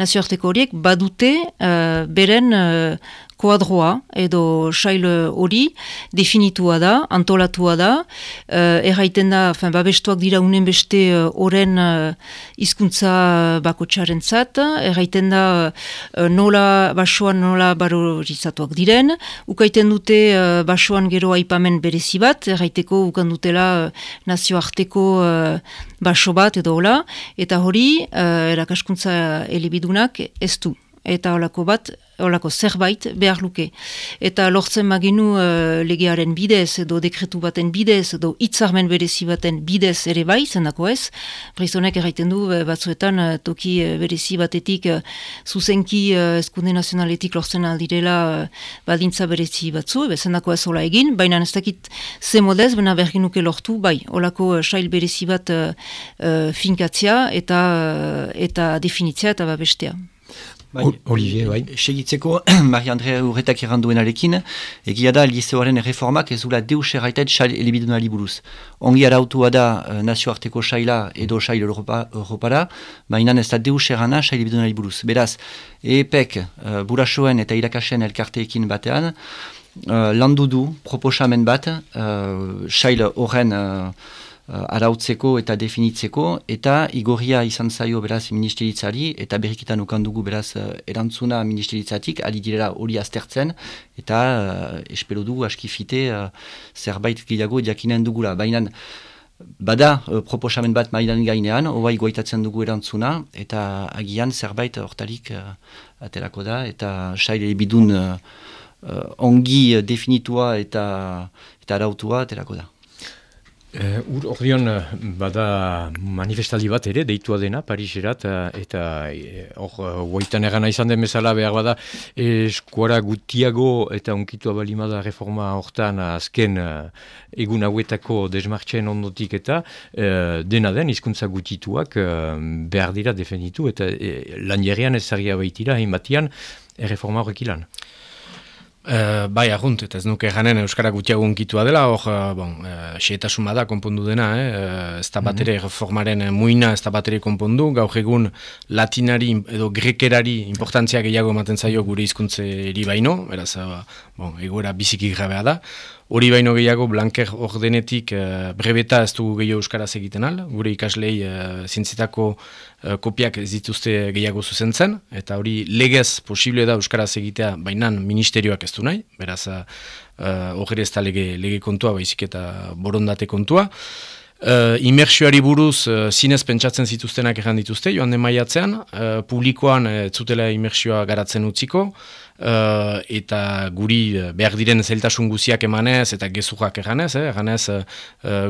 nazioarteko horiek, badute uh, beren uh, kuadroa edo sail hori definitua da, antolatua da, uh, erraiten da, fin, babestuak dira unen beste horren uh, izkuntza bako txaren zat, erraiten da uh, nola basoan nola barorizatuak diren, ukaiten dute uh, basoan gero aipamen berezi bat, erraiteko ukan dutela uh, nazioarteko uh, baso bat edo hola, eta hori uh, erakaskuntza elebidunak ez du eta holako bat olako zerbait behar luke. Eta lortzen maginu uh, legearen bidez edo dekretu baten bidez edo hitzarmen berezi baten bidez ere bai, zendako ez. Brizonek erraiten du eh, batzuetan uh, toki uh, berezi batetik uh, zuzenki uh, eskunde nazionaletik lortzen aldirela uh, badintza berezi batzu, be, zendako ez hola egin, baina ez dakit ze modez, baina berginuke lortu, bai, olako uh, sail berezi bat uh, finkatzia eta, eta definitzia eta babestea. Bai, Olivier, bai. Segitzeko, Maria-Andrea Urretak arekin, egia da liceoaren reformak ez dula deus erraitet xail elebidunali buruz. Ongi arautua da uh, nazioarteko xaila edo xail Europa, Europara, baina ez da deus errana xail elebidunali buruz. Beraz, EPEK uh, burasoen eta irakasen elkarteekin batean, uh, landu du proposamen bat, uh, xail horren... Uh, arautzeko eta definitzeko, eta igorria izan zaio beraz ministeritzari, eta berrikitan ukandugu beraz uh, erantzuna ministeritzatik, ali direla hori aztertzen, eta uh, espero dugu askifite uh, zerbait gehiago jakinen dugula. Baina bada uh, proposamen bat maidan gainean, hoa goitatzen dugu erantzuna, eta agian zerbait hortalik uh, aterako da, eta saire bidun uh, ongi definitua eta, eta arautua aterako da. Uh, ur ordeon bada manifestaldi bat ere, deitua dena, Pariserat, eta hor uh, guaitan erana izan den bezala behar bada eskuara gutiago eta onkitua balimada reforma hortan azken egun hauetako desmartxen ondotik eta uh, dena den hizkuntza gutituak uh, behar dira defenditu eta uh, lan ez zagia baitira, batian, erreforma horrek ilan. Uh, bai, agunt, eta ez nuke janen Euskara gutiago unkitua dela, hor, uh, bon, uh, da konpondu dena, eh? ez da bat ere mhm. reformaren muina, ez da bat ere konpondu, gaur egun latinari edo grekerari importantzia gehiago ematen zaio gure hizkuntze eri baino, beraz, bon, egoera biziki grabea da, Hori baino gehiago, blanker ordenetik uh, brebeta ez dugu gehiago euskaraz egiten al, gure ikaslei uh, zintzetako uh, kopiak ez dituzte gehiago zuzentzen, eta hori legez posible da euskaraz egitea bainan ministerioak ez du nahi, beraz hori ez da lege, lege kontua, baizik eta borondate kontua. Uh, imersioari buruz uh, zinez pentsatzen zituztenak erran dituzte, joan den maiatzean, uh, publikoan uh, zutela imersioa garatzen utziko, uh, eta guri uh, behar diren zeltasun guziak emanez eta gezurrak eganez, eh, eganez uh,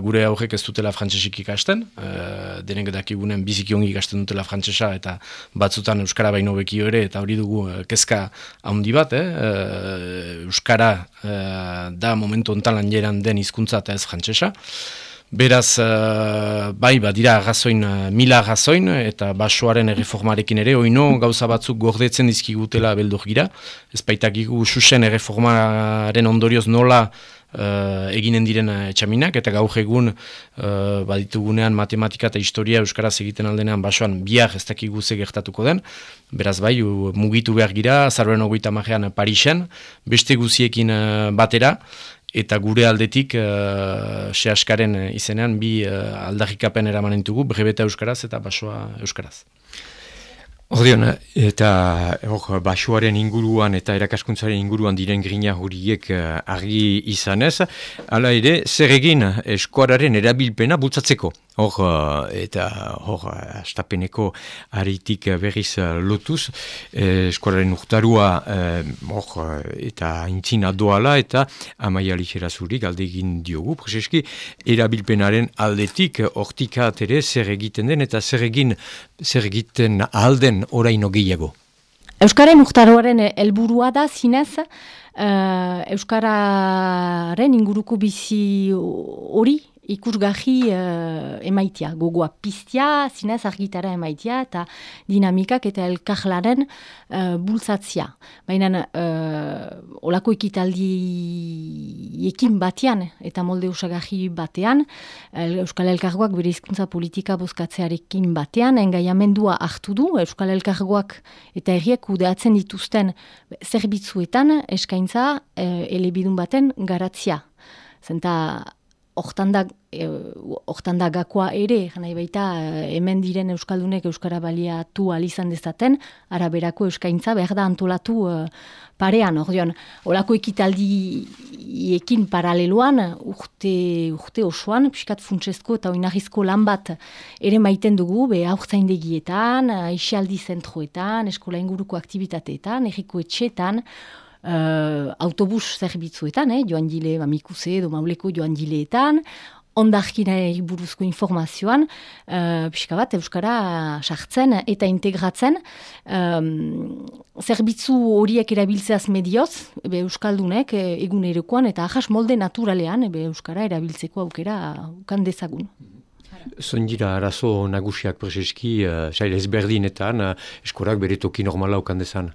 gure aurrek ez dutela frantzesik ikasten, uh, denek dakigunen biziki ongi ikasten dutela frantzesa eta batzutan Euskara baino bekio ere eta hori dugu uh, kezka handi bat, eh, Euskara uh, da momentu ontalan jeran den hizkuntza eta ez frantzesa, Beraz, uh, bai, badira razoin, uh, mila razoin, eta basoaren erreformarekin ere, oino gauza batzuk gordetzen dizkigutela beldur gira. Ez baitakigu susen erreformaren ondorioz nola uh, eginen diren etxaminak, eta gaur egun uh, baditugunean matematika eta historia Euskaraz egiten aldenean basoan biar ez dakigu ze gertatuko den. Beraz, bai, mugitu behar gira, zaruen ogoita magean Parisen, beste guziekin uh, batera, eta gure aldetik uh, sehaskaren izenean bi uh, aldarrikapen eramanen dugu, brebeta euskaraz eta basoa euskaraz. Ordeon, eta hor, basuaren inguruan eta erakaskuntzaren inguruan diren grina huriek uh, argi izanez, hala ere, zer egin eskuararen erabilpena bultzatzeko. Hor, uh, eta hor, astapeneko aritik berriz uh, lotuz, eh, eskuararen urtarua hor, eta intzina doala eta amaia lixera zuri galdegin diogu, prezeski, erabilpenaren aldetik, hortikat ere, zer egiten den eta zer egin, zer egiten alden oraino gehiago? Euskaren urtaroaren helburua da zinez, uh, Euskararen inguruko bizi hori ikusgahi uh, emaitia, gogoa piztia, zinez argitara emaitia, eta dinamikak eta elkarlaren uh, bultzatzia. Baina, uh, olako ekitaldi ekin batean, eta molde usagahi batean, Euskal Elkargoak bere izkuntza politika bozkatzearekin batean, engaiamendua hartu du, Euskal Elkargoak eta erriek kudeatzen dituzten zerbitzuetan eskaintza uh, elebidun baten garatzia. Zenta hortan da, gakoa ere, nahi baita hemen diren Euskaldunek Euskara baliatu alizan dezaten, araberako Euskaintza behar da antolatu uh, parean, ordean, olako ekitaldiekin paraleloan, urte, urte osoan, piskat funtsezko eta oinahizko lan bat ere maiten dugu, be aurtzaindegietan, aixialdi zentroetan, eskola inguruko aktivitateetan, erriko etxetan, uh, autobus zerbitzuetan, eh, joan gile, mamikuze edo mauleko joan gileetan, ondarkina buruzko informazioan, uh, pixka bat, Euskara sartzen eta integratzen, um, zerbitzu horiek erabiltzeaz medioz, ebe Euskaldunek egun erokoan, eta ahas molde naturalean, ebe Euskara erabiltzeko aukera ukan dezagun. Zon dira arazo nagusiak prezeski, uh, sail ezberdinetan, uh, eskorak bere toki normala ukan dezan?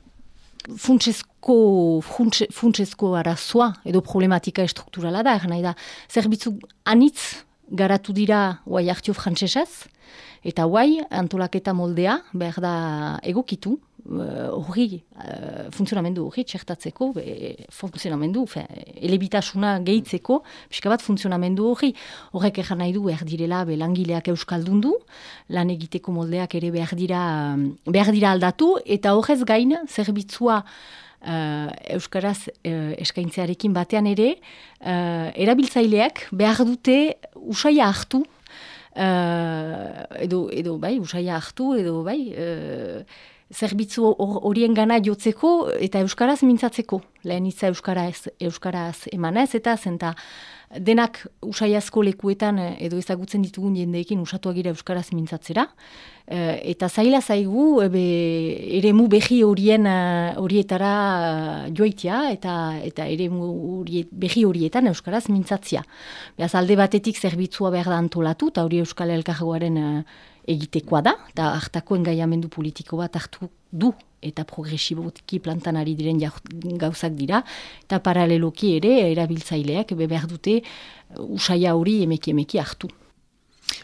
Funtsezko, funtsezko arazoa edo problematika estrukturala da, nahi da, zerbitzu anitz garatu dira guai hartio frantsesez, eta guai antolaketa moldea behar da egokitu, hori uh, funtzionamendu hori txertatzeko, funtzionamendu, elebitasuna gehitzeko, pixka bat funtzionamendu hori, horrek egan nahi du behar direla be, langileak euskaldun du, lan egiteko moldeak ere behar dira, behar dira aldatu, eta horrez gain, zerbitzua uh, euskaraz uh, eskaintzearekin batean ere, uh, erabiltzaileak behar dute usaia hartu, edo, edo bai, usaia hartu, edo bai, zerbitzu horien gana jotzeko eta euskaraz mintzatzeko. Lehen itza euskaraz, euskaraz emanez eta zenta denak usaiazko lekuetan eh, edo ezagutzen ditugun jendeekin usatuak gira euskaraz mintzatzera. Eh, eta zaila zaigu ebe, ere mu behi horien eh, horietara joitia eta eta ere mu behi horietan euskaraz mintzatzia. Beaz alde batetik zerbitzua behar da antolatu eta hori euskal elkargoaren egitekoa da, eta hartako engaiamendu politiko bat hartu du, eta progresibotiki plantan ari diren gauzak dira, eta paraleloki ere erabiltzaileak behar dute usaia hori emeki emeki hartu.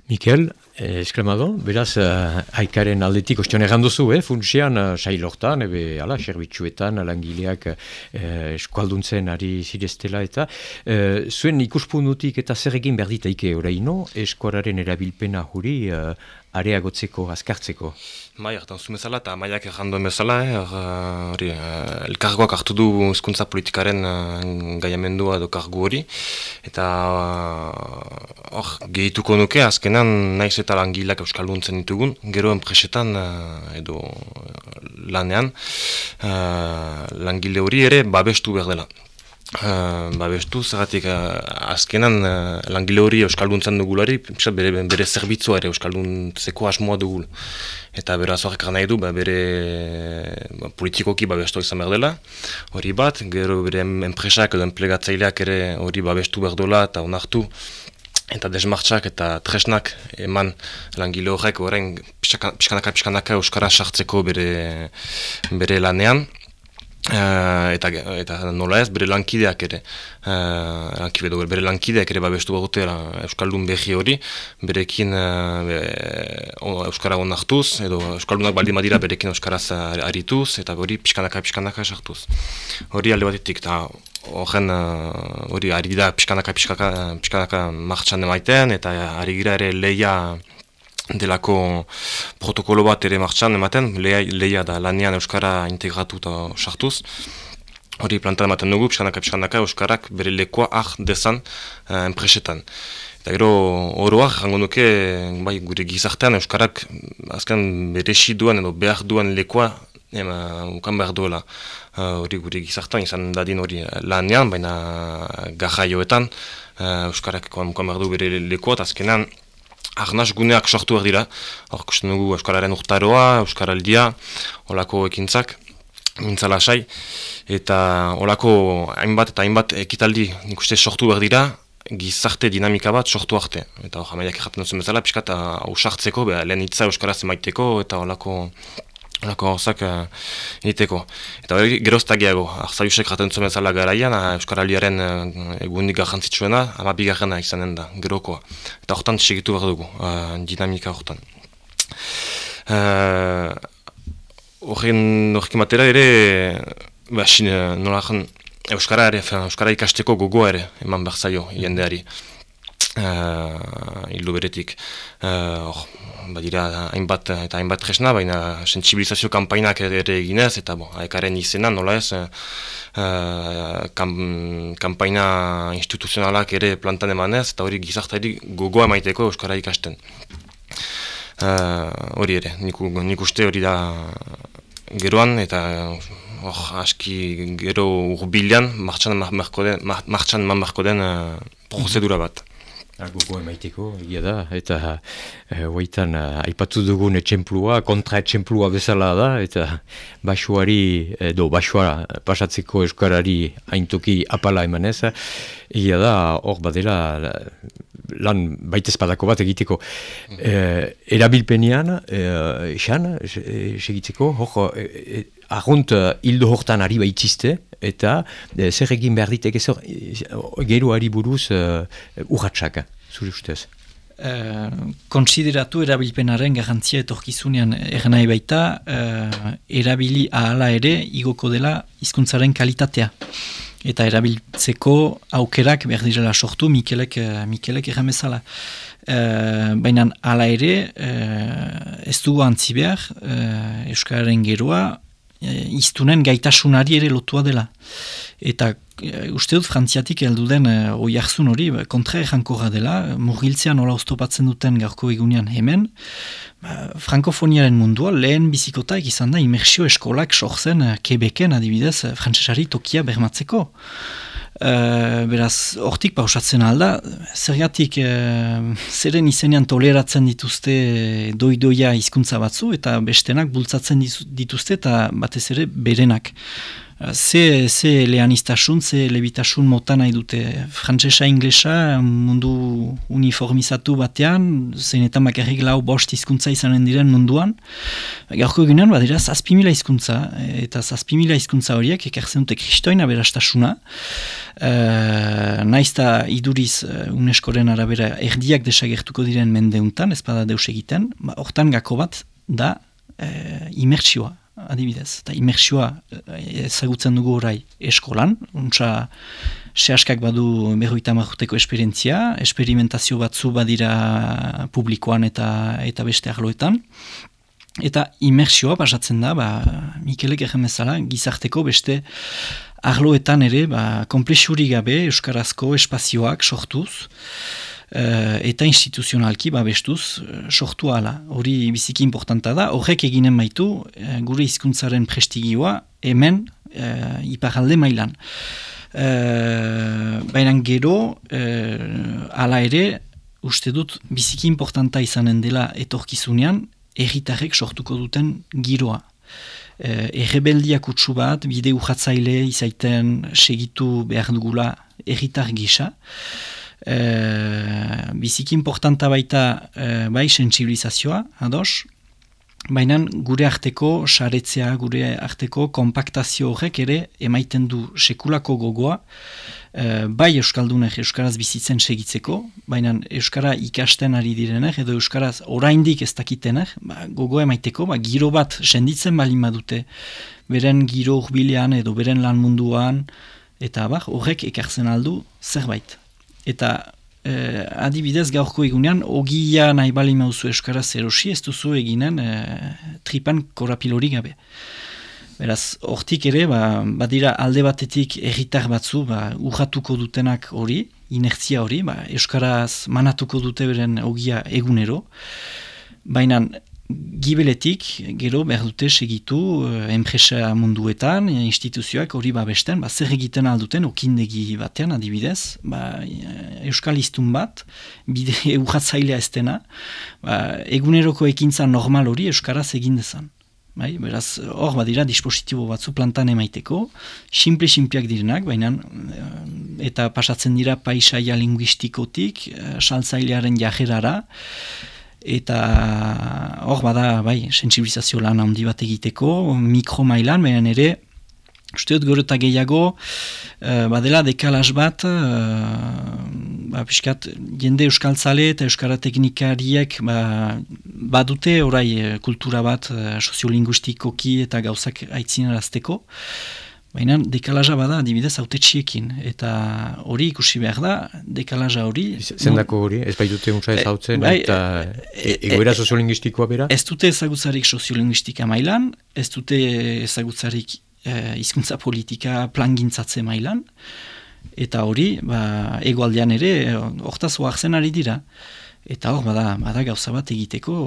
Mikel, eh, esklamado, beraz, eh, haikaren aldetik ostion erranduzu, eh, funtsian, eh, sailortan, ebe, ala, serbitxuetan, langileak eh, eskualduntzen ari zireztela, eta eh, zuen ikuspunutik eta zer egin berditaike oraino, eskuararen erabilpena juri, eh, areagotzeko, azkartzeko. Bai, hartan zu bezala, eta maiak erranduen bezala, eh, hori, uh, elkargoak hartu du hizkuntza politikaren uh, gaiamendua edo kargu hori, eta hor, gehituko nuke, azkenan naiz eta langilak euskalduntzen ditugun, gero enpresetan edo lanean, uh, langile hori ere babestu behar dela. Uh, ba bestu, zergatik uh, azkenan uh, langile hori euskalduntzen dugulari, bere, bere zerbitzua ere euskalduntzeko asmoa dugul. Eta bera horrek nahi du, ba, bere ba, politikoki babestu izan behar dela, hori bat, gero bere enpresak edo enplegatzaileak ere hori babestu behar dola eta onartu, eta desmartxak eta tresnak eman langile horrek horrein pixkanaka-pixkanaka euskara sartzeko bere, bere lanean. Uh, eta, eta nola ez, bere lankideak ere, uh, lankide, bere lankideak ere babestu bagute Euskaldun behi hori, berekin uh, Euskara onartuz, edo Euskaldunak baldin badira berekin Euskaraz arituz, eta hori pixkanaka pixkanaka sartuz. Hori alde batetik, eta horren hori ari da pixkanaka pixkanaka, pixkanaka martxan emaiten, eta ari gira ere leia delako protokolo bat ere martxan ematen, leia, da lanean Euskara integratu eta sartuz. Hori planta ematen dugu, pixkanaka, pixkanaka, Euskarak bere lekoa ah dezan uh, enpresetan. Eta gero, oroak, jango nuke, bai, gure gizartean Euskarak azken beresi duen edo behar duen lekoa ema, ukan behar duela. Uh, hori gure gizartean izan dadin hori lanean, baina gajaioetan uh, Euskarak ukan behar du bere lekoa, eta azkenan Arnaz guneak sortu behar dira, hor kusten dugu Euskararen urtaroa, Euskaraldia, olako ekintzak, mintzala sai, eta olako hainbat eta hainbat ekitaldi nik uste sortu behar dira, gizarte dinamika bat sortu arte. Eta hor, hamaiak errapen duzun bezala, pixka eta hausartzeko, lehen hitza Euskaraz emaiteko, eta olako Horako gauzak uh, egiteko. Eta hori geroztagiago, arzaiusek raten zuen bezala garaian, uh, Euskaraliaren uh, egundik garrantzitsuena, ama bigarrena izanen da, gerokoa. Eta horretan segitu behar dugu, uh, dinamika. Horren uh, horrekin batera ere, ba, xin, nola Euskara ere, Euskara ikasteko gogoa ere, eman behar zaio, jendeari uh, hildu beretik. Uh, badira hainbat eta hainbat tresna, baina sensibilizazio kanpainak ere eginez, eta bo, aekaren izena nola ez, uh, kanpaina instituzionalak ere plantan emanez, eta hori gizartari gogoa maiteko Euskara ikasten. Hori ere, nik, nik uste hori da geroan, eta hor aski gero urbilan martxan eman beharko den uh, prozedura bat. Gogo emaiteko, egia da, eta hoitan eh, uh, aipatu dugun etxemplua, kontra etxemplua bezala da, eta basuari, edo basua pasatzeko eskarari aintoki apala emanez, egia da, hor badela lan baitezpadako bat egiteko. Mm -hmm. erabilpenean, uh, esan, segitzeko, hor, e, Arrunt, hildo hortan ari baitziste, eta e, zer egin behar ditek ez geroari buruz uh, urratxak, zure ustez? Uh, konsideratu erabilpenaren garantzia etorkizunean egenai baita, uh, erabili ahala ere igoko dela hizkuntzaren kalitatea. Eta erabiltzeko aukerak behar direla sortu Mikelek, uh, Mikelek erramezala. Uh, Baina hala ere, uh, ez dugu antzi behar, uh, Euskararen geroa, e, iztunen gaitasunari ere lotua dela. Eta e, uste dut frantziatik heldu den e, oi hori ba, kontra erranko dela, murgiltzean nola oztopatzen duten garko egunean hemen, ba, frankofoniaren mundua lehen bizikotaik izan da imersio eskolak sortzen Quebecen adibidez frantzesari tokia bermatzeko. Uh, beraz, hortik pausatzen alda, zergatik uh, zeren izenean toleratzen dituzte doidoia hizkuntza batzu eta bestenak bultzatzen dituzte eta batez ere berenak ze, ze leanistasun, ze lebitasun mota nahi dute. Frantsesa, inglesa, mundu uniformizatu batean, zeinetan bakarrik lau bost hizkuntza izanen diren munduan. Gaurko egunean, badira, zazpimila hizkuntza, eta zazpimila hizkuntza horiek, ekartzen dute kristoina berastasuna. Uh, naizta iduriz uh, UNESCOren arabera erdiak desagertuko diren mendeuntan, ez bada deus egiten, ba, hortan gako bat da uh, imertsioa adibidez. Eta imersioa eh, ezagutzen dugu orai eskolan, untsa sehaskak badu berroita marruteko esperientzia, esperimentazio batzu badira publikoan eta eta beste arloetan. Eta imersioa pasatzen da, ba, Mikelek bezala, gizarteko beste arloetan ere, ba, komplexuri gabe Euskarazko espazioak sortuz, eta instituzionalki babestuz uh, sortu ala. Hori biziki importanta da, horrek eginen maitu uh, gure hizkuntzaren prestigioa hemen uh, iparalde mailan. Uh, Baina gero, uh, ala ere, uste dut biziki importanta izanen dela etorkizunean, erritarrek sortuko duten giroa. Uh, errebeldia kutsu bat, bide urratzaile izaiten segitu behar dugula erritar gisa. Eh, biziki importanta baita e, bai sensibilizazioa, ados, baina gure arteko saretzea, gure arteko kompaktazio horrek ere emaiten du sekulako gogoa, e, bai Euskaldunek Euskaraz bizitzen segitzeko, baina Euskara ikasten ari direnek, edo Euskaraz oraindik ez dakitenek, ba, gogoa emaiteko, ba, giro bat senditzen balin badute, beren giro urbilean edo beren lan munduan, eta horrek ekartzen aldu zerbait eta eh, adibidez gaurko egunean, ogia nahi bali mauzu Euskaraz erosi, ez duzu eginen eh, tripan korapilori gabe. Beraz, hortik ere, ba, badira alde batetik erritar batzu, ba, urratuko dutenak hori, inertzia hori, ba, Euskaraz manatuko dute beren ogia egunero, baina gibeletik, gero behar dute segitu eh, enpresa munduetan, instituzioak hori babesten, ba, zer egiten alduten okindegi batean adibidez, ba, Euskal iztun bat, bide urratzailea ez dena, ba, eguneroko ekintza normal hori Euskaraz egin dezan. Bai, beraz, hor badira dispositibo batzu plantan emaiteko, simple-simpiak direnak, baina eta pasatzen dira paisaia linguistikotik, eh, saltzailearen jajerara, eta hor bada, bai, sensibilizazio lan handi bat egiteko, mikro mailan, baina ere, Uste dut gero eta gehiago, uh, badela dekalaz bat, uh, ba, piskat, jende euskaltzale eta euskara teknikariek ba, badute orai eh, kultura bat uh, soziolinguistikoki eta gauzak aitzinarazteko. Baina dekalaza bada, adibidez, haute txiekin. Eta hori ikusi behar da, dekalaza hori... Zendako hori, ez bai dute untsa ez hautzen, bai, eta e, e, egoera soziolinguistikoa bera? Ez dute ezagutzarik soziolinguistika mailan, ez dute ezagutzarik eh, izkuntza politika plangintzatzen mailan, eta hori, ba, egoaldean ere, hortaz oaxen ari dira. Eta hor, bada, bada gauza bat egiteko,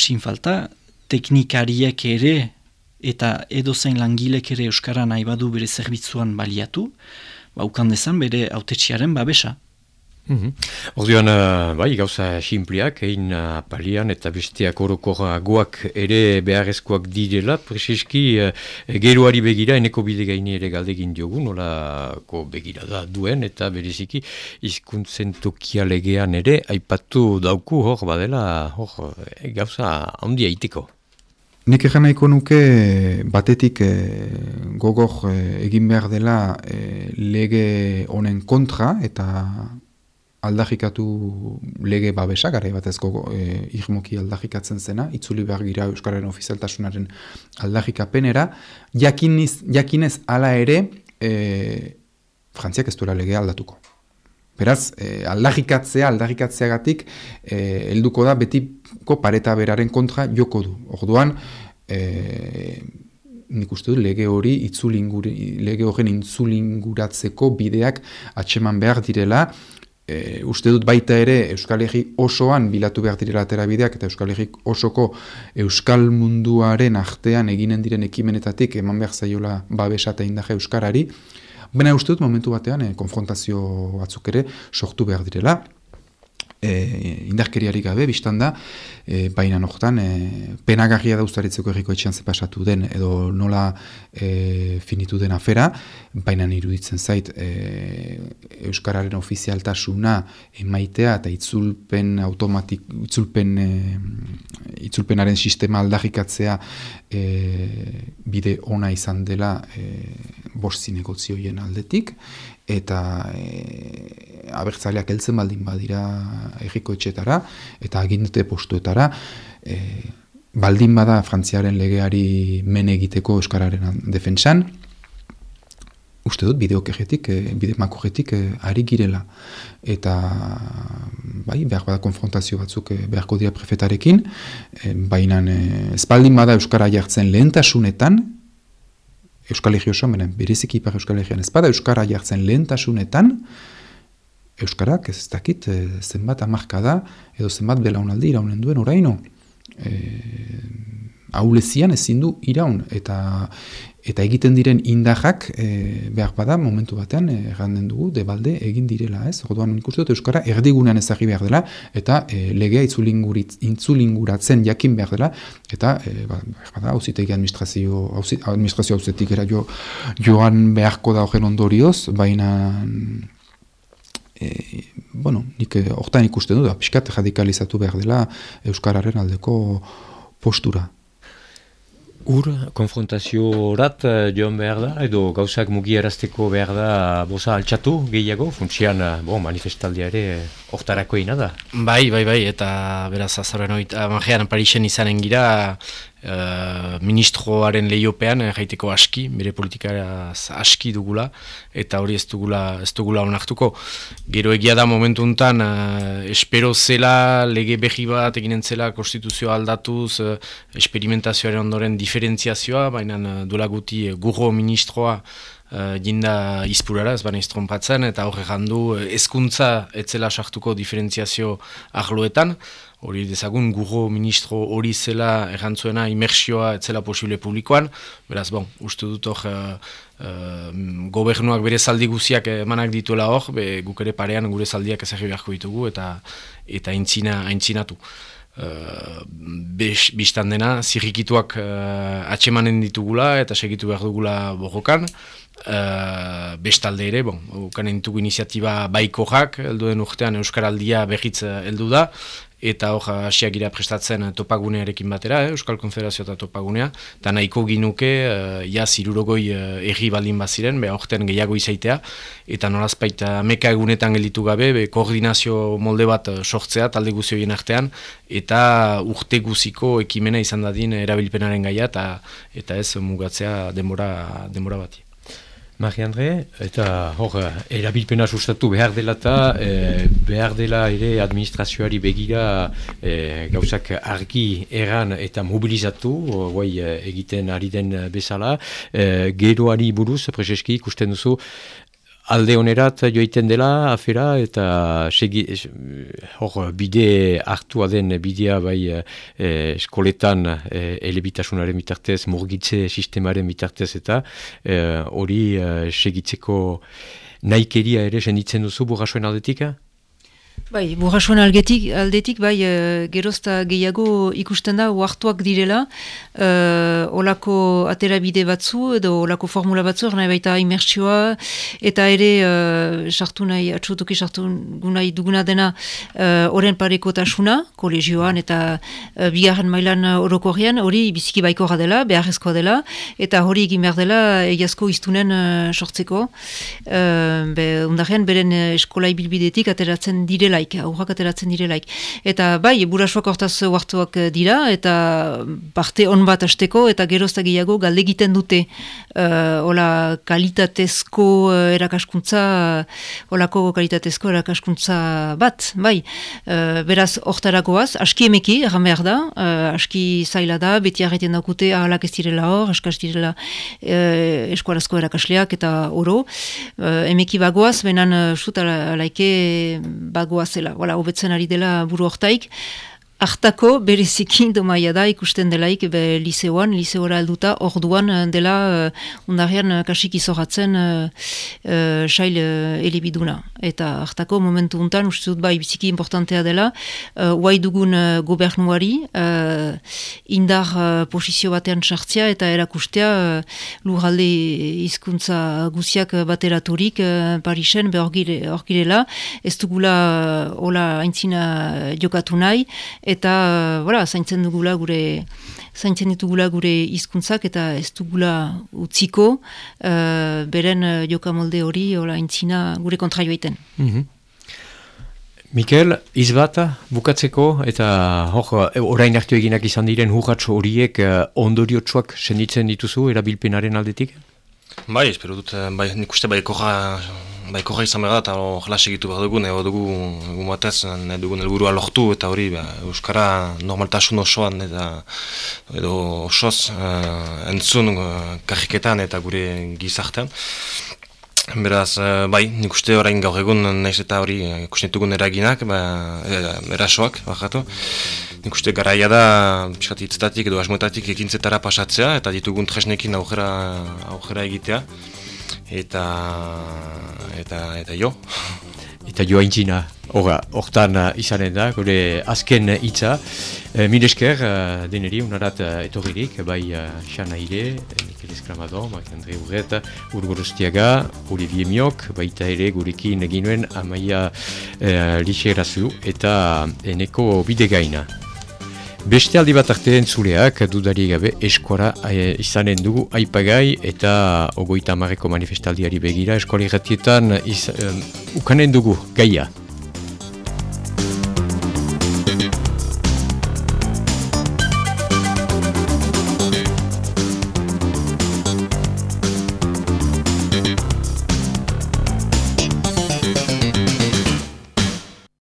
sin falta, teknikariek ere, eta edozein langilek ere Euskara nahi badu bere zerbitzuan baliatu, ba, ukan dezan bere autetxiaren babesa. Mm Orduan, uh, bai, gauza simpliak, egin uh, palian eta besteak orokoragoak ere beharrezkoak direla, preseski uh, geroari begira, eneko bide gaini ere galdegin diogu, nolako begira da duen, eta bereziki izkuntzen tokia legean ere, aipatu dauku hor badela, hor, gauza handia iteko. Nik egan nahiko nuke batetik e, gogor e, egin behar dela e, lege honen kontra eta aldajikatu lege babesa, gara batezko e, irmoki aldajikatzen zena, itzuli behar gira Euskararen ofizialtasunaren aldajikapenera, jakiniz, jakinez ala ere, e, frantziak ez duela lege aldatuko. Beraz, e, aldajikatzea, aldajikatzeagatik, e, helduko da betiko pareta beraren kontra joko du. Orduan, e, nik uste du lege hori lege horren intzulinguratzeko bideak atseman behar direla, e, uste dut baita ere Euskal Herri osoan bilatu behar direla aterabideak eta Euskal Herri osoko Euskal munduaren artean eginen diren ekimenetatik eman behar zaiola babesa eta indaje Euskarari. Baina uste dut momentu batean e, konfrontazio batzuk ere sortu behar direla. E, indarkeriarik gabe, biztan da, e, baina noktan, e, penagarria da ustaritzeko erriko etxean zepasatu den, edo nola e, finitu den afera, baina iruditzen zait, e, Euskararen ofizialtasuna emaitea eta itzulpen automatik, itzulpen, e, itzulpenaren sistema aldarrikatzea e, bide ona izan dela e, bost zinegotzioien aldetik, eta e, abertzaleak heltzen baldin badira egiko etxetara, eta agindute postuetara, e, baldin bada frantziaren legeari men egiteko Euskararen defentsan, uste dut bideokegetik, e, bide makogetik e, ari girela. Eta bai, behar bada konfrontazio batzuk e, beharko dira prefetarekin, e, baina e, ez baldin bada Euskara jartzen lehentasunetan, Euskal oso, benen, berezik ipar Euskal Herrian ez bada Euskara jartzen lehentasunetan, Euskarak ez dakit e, zenbat amarkada edo zenbat belaunaldi iraunen duen oraino. E, Aulezian ezin du iraun eta eta egiten diren indajak e, behar bada momentu batean erranden dugu debalde egin direla ez. Orduan nik uste dut Euskara erdigunean ezagri behar dela eta e, legea intzulinguratzen jakin behar dela eta e, ba, behar bada hauzitegi administrazio administrazio hauzetik era jo, joan beharko da horren ondorioz, baina e, bueno, nik hortan ikusten dut, piskat radikalizatu behar dela Euskararen aldeko postura. Ur, konfrontazio horat eh, joan behar da, edo gauzak mugierazteko behar da boza altxatu gehiago, funtsian eh, bo, manifestaldia ere hortarako ina da. Bai, bai, bai, eta beraz azaren hori, Parisen izanen gira, uh, ministroaren lehiopean, jaiteko aski, bere politikara aski dugula, eta hori ez dugula, ez dugula onartuko. Gero egia da momentu untan, uh, espero zela, lege behi bat, eginen zela konstituzioa aldatuz, uh, experimentazioaren ondoren diferentziazioa, baina uh, duela guti gurro ministroa, Uh, jinda izpurara, ez baina iztrompatzen, eta horre jandu ezkuntza etzela sartuko diferentziazio ahloetan, hori dezagun gurro ministro hori zela errantzuena imersioa etzela posible publikoan, beraz, bon, uste dut hor uh, uh, gobernuak bere zaldi guziak emanak dituela hor, be, guk ere parean gure zaldiak ezagri beharko ditugu eta eta aintzina, aintzinatu. Uh, Bistan dena, zirrikituak uh, atxemanen ditugula eta segitu behar dugula borrokan, Uh, bestalde ere, bon, ukanen ditugu iniziatiba baiko jak, elduen urtean Euskaraldia behitz heldu da, eta hor hasiak gira prestatzen topagunearekin batera, eh, Euskal Konfederazio eta topagunea, eta nahiko ginuke, uh, ja zirurogoi uh, erri baldin baziren, beha horten gehiago izaitea, eta nolazpait meka egunetan gelditu gabe, be, koordinazio molde bat sortzea talde guzioien artean, eta urte guziko ekimena izan dadin erabilpenaren gaia, eta, eta ez mugatzea denbora, denbora bati. Mari Andre, eta hor, erabilpena sustatu behar dela eta e, behar dela ere administrazioari begira e, gauzak argi eran eta mobilizatu, guai egiten ari den bezala, e, geroari buruz, prezeski, ikusten duzu, alde onerat joiten dela afera eta segi, hor bide hartua den bidea bai eh, eskoletan eh, elebitasunaren bitartez, murgitze sistemaren bitartez eta eh, hori eh, segitzeko naikeria ere senditzen duzu burrasoen aldetika? Bai, burrasuan aldetik, aldetik bai, e, gerozta gehiago ikusten da, uartuak direla, e, olako aterabide batzu, edo olako formula batzu, nahi baita imersioa, eta ere, e, sartu nahi, atxotuki sartu nahi duguna dena, e, oren pareko tasuna, kolegioan, eta e, bigarren mailan orokorrian, hori biziki baiko dela, beharrezkoa dela, eta hori egin behar dela, egiazko iztunen e, sortzeko, e, be, undarrean, beren eskolai bilbidetik ateratzen direla, direlaik, aurrak ateratzen direlaik. Eta bai, burasuak hortaz huartuak dira, eta parte on bat asteko, eta gerozta gehiago galde egiten dute uh, hola kalitatezko uh, erakaskuntza, uh, holako kalitatezko erakaskuntza bat, bai. Uh, beraz, hortarakoaz, aski emeki, erran behar da, uh, aski zaila da, beti arreten daukute, ahalak ez direla hor, askaz direla uh, eskuarazko erakasleak eta oro. Uh, emeki bagoaz, benan, uh, suta laike bagoaz zela, wala, hobetzen ari dela buru hortaik, Artako berezikin domaia da ikusten delaik be liseoan, liseora alduta orduan eh, dela uh, undarrean uh, kasik izoratzen uh, uh, sail uh, elebiduna. Eta hartako momentu untan uste dut bai biziki importantea dela, uh, dugun uh, gobernuari uh, indar uh, posizio batean sartzea eta erakustea uh, lurralde hizkuntza guziak bateraturik uh, Parisen behorgirela, gire, ez dugula uh, hola aintzina jokatu nahi, eta voilà, zaintzen dugula gure zaintzen ditugula gure hizkuntzak eta ez dugula utziko uh, beren uh, jokamolde hori ola intzina gure kontra joaiten. Mm -hmm. Mikel, izbata bukatzeko eta hor, orain hartu eginak izan diren hurratxo horiek uh, ondoriotsuak senditzen dituzu erabilpenaren aldetik? Bai, espero dut, bai, nik uste bai korra Bai, korra izan behar da, eta hor egitu behar dugu, nahi dugu, egun nahi dugu helburua lortu, eta hori, ba, Euskara normaltasun osoan, eta edo osoz, uh, entzun uh, karriketan eta gure gizartean. Beraz, uh, bai, nik uste orain gaur egun, nahiz eta hori, ikusten dugun eraginak, ba, erasoak, bakatu. Nik uste garaia da, piskat hitzetatik edo asmoetatik ekintzetara pasatzea, eta ditugun tresnekin aurrera, aurrera egitea eta eta eta jo. Eta jo aintzina ora hortan uh, izanen da gure azken hitza. E, eh, esker uh, deneri unarat uh, etorririk bai xana uh, ire Mikel Esklamador, Mark Andre Urret Urgorostiaga, Olivier Miok baita ere gurekin eginuen amaia uh, eta eneko bidegaina Beste aldi bat arte entzuleak dudari gabe eskuara e, izanen dugu aipagai eta ogoita amareko manifestaldiari begira eskuali ratietan ukanen dugu gaia.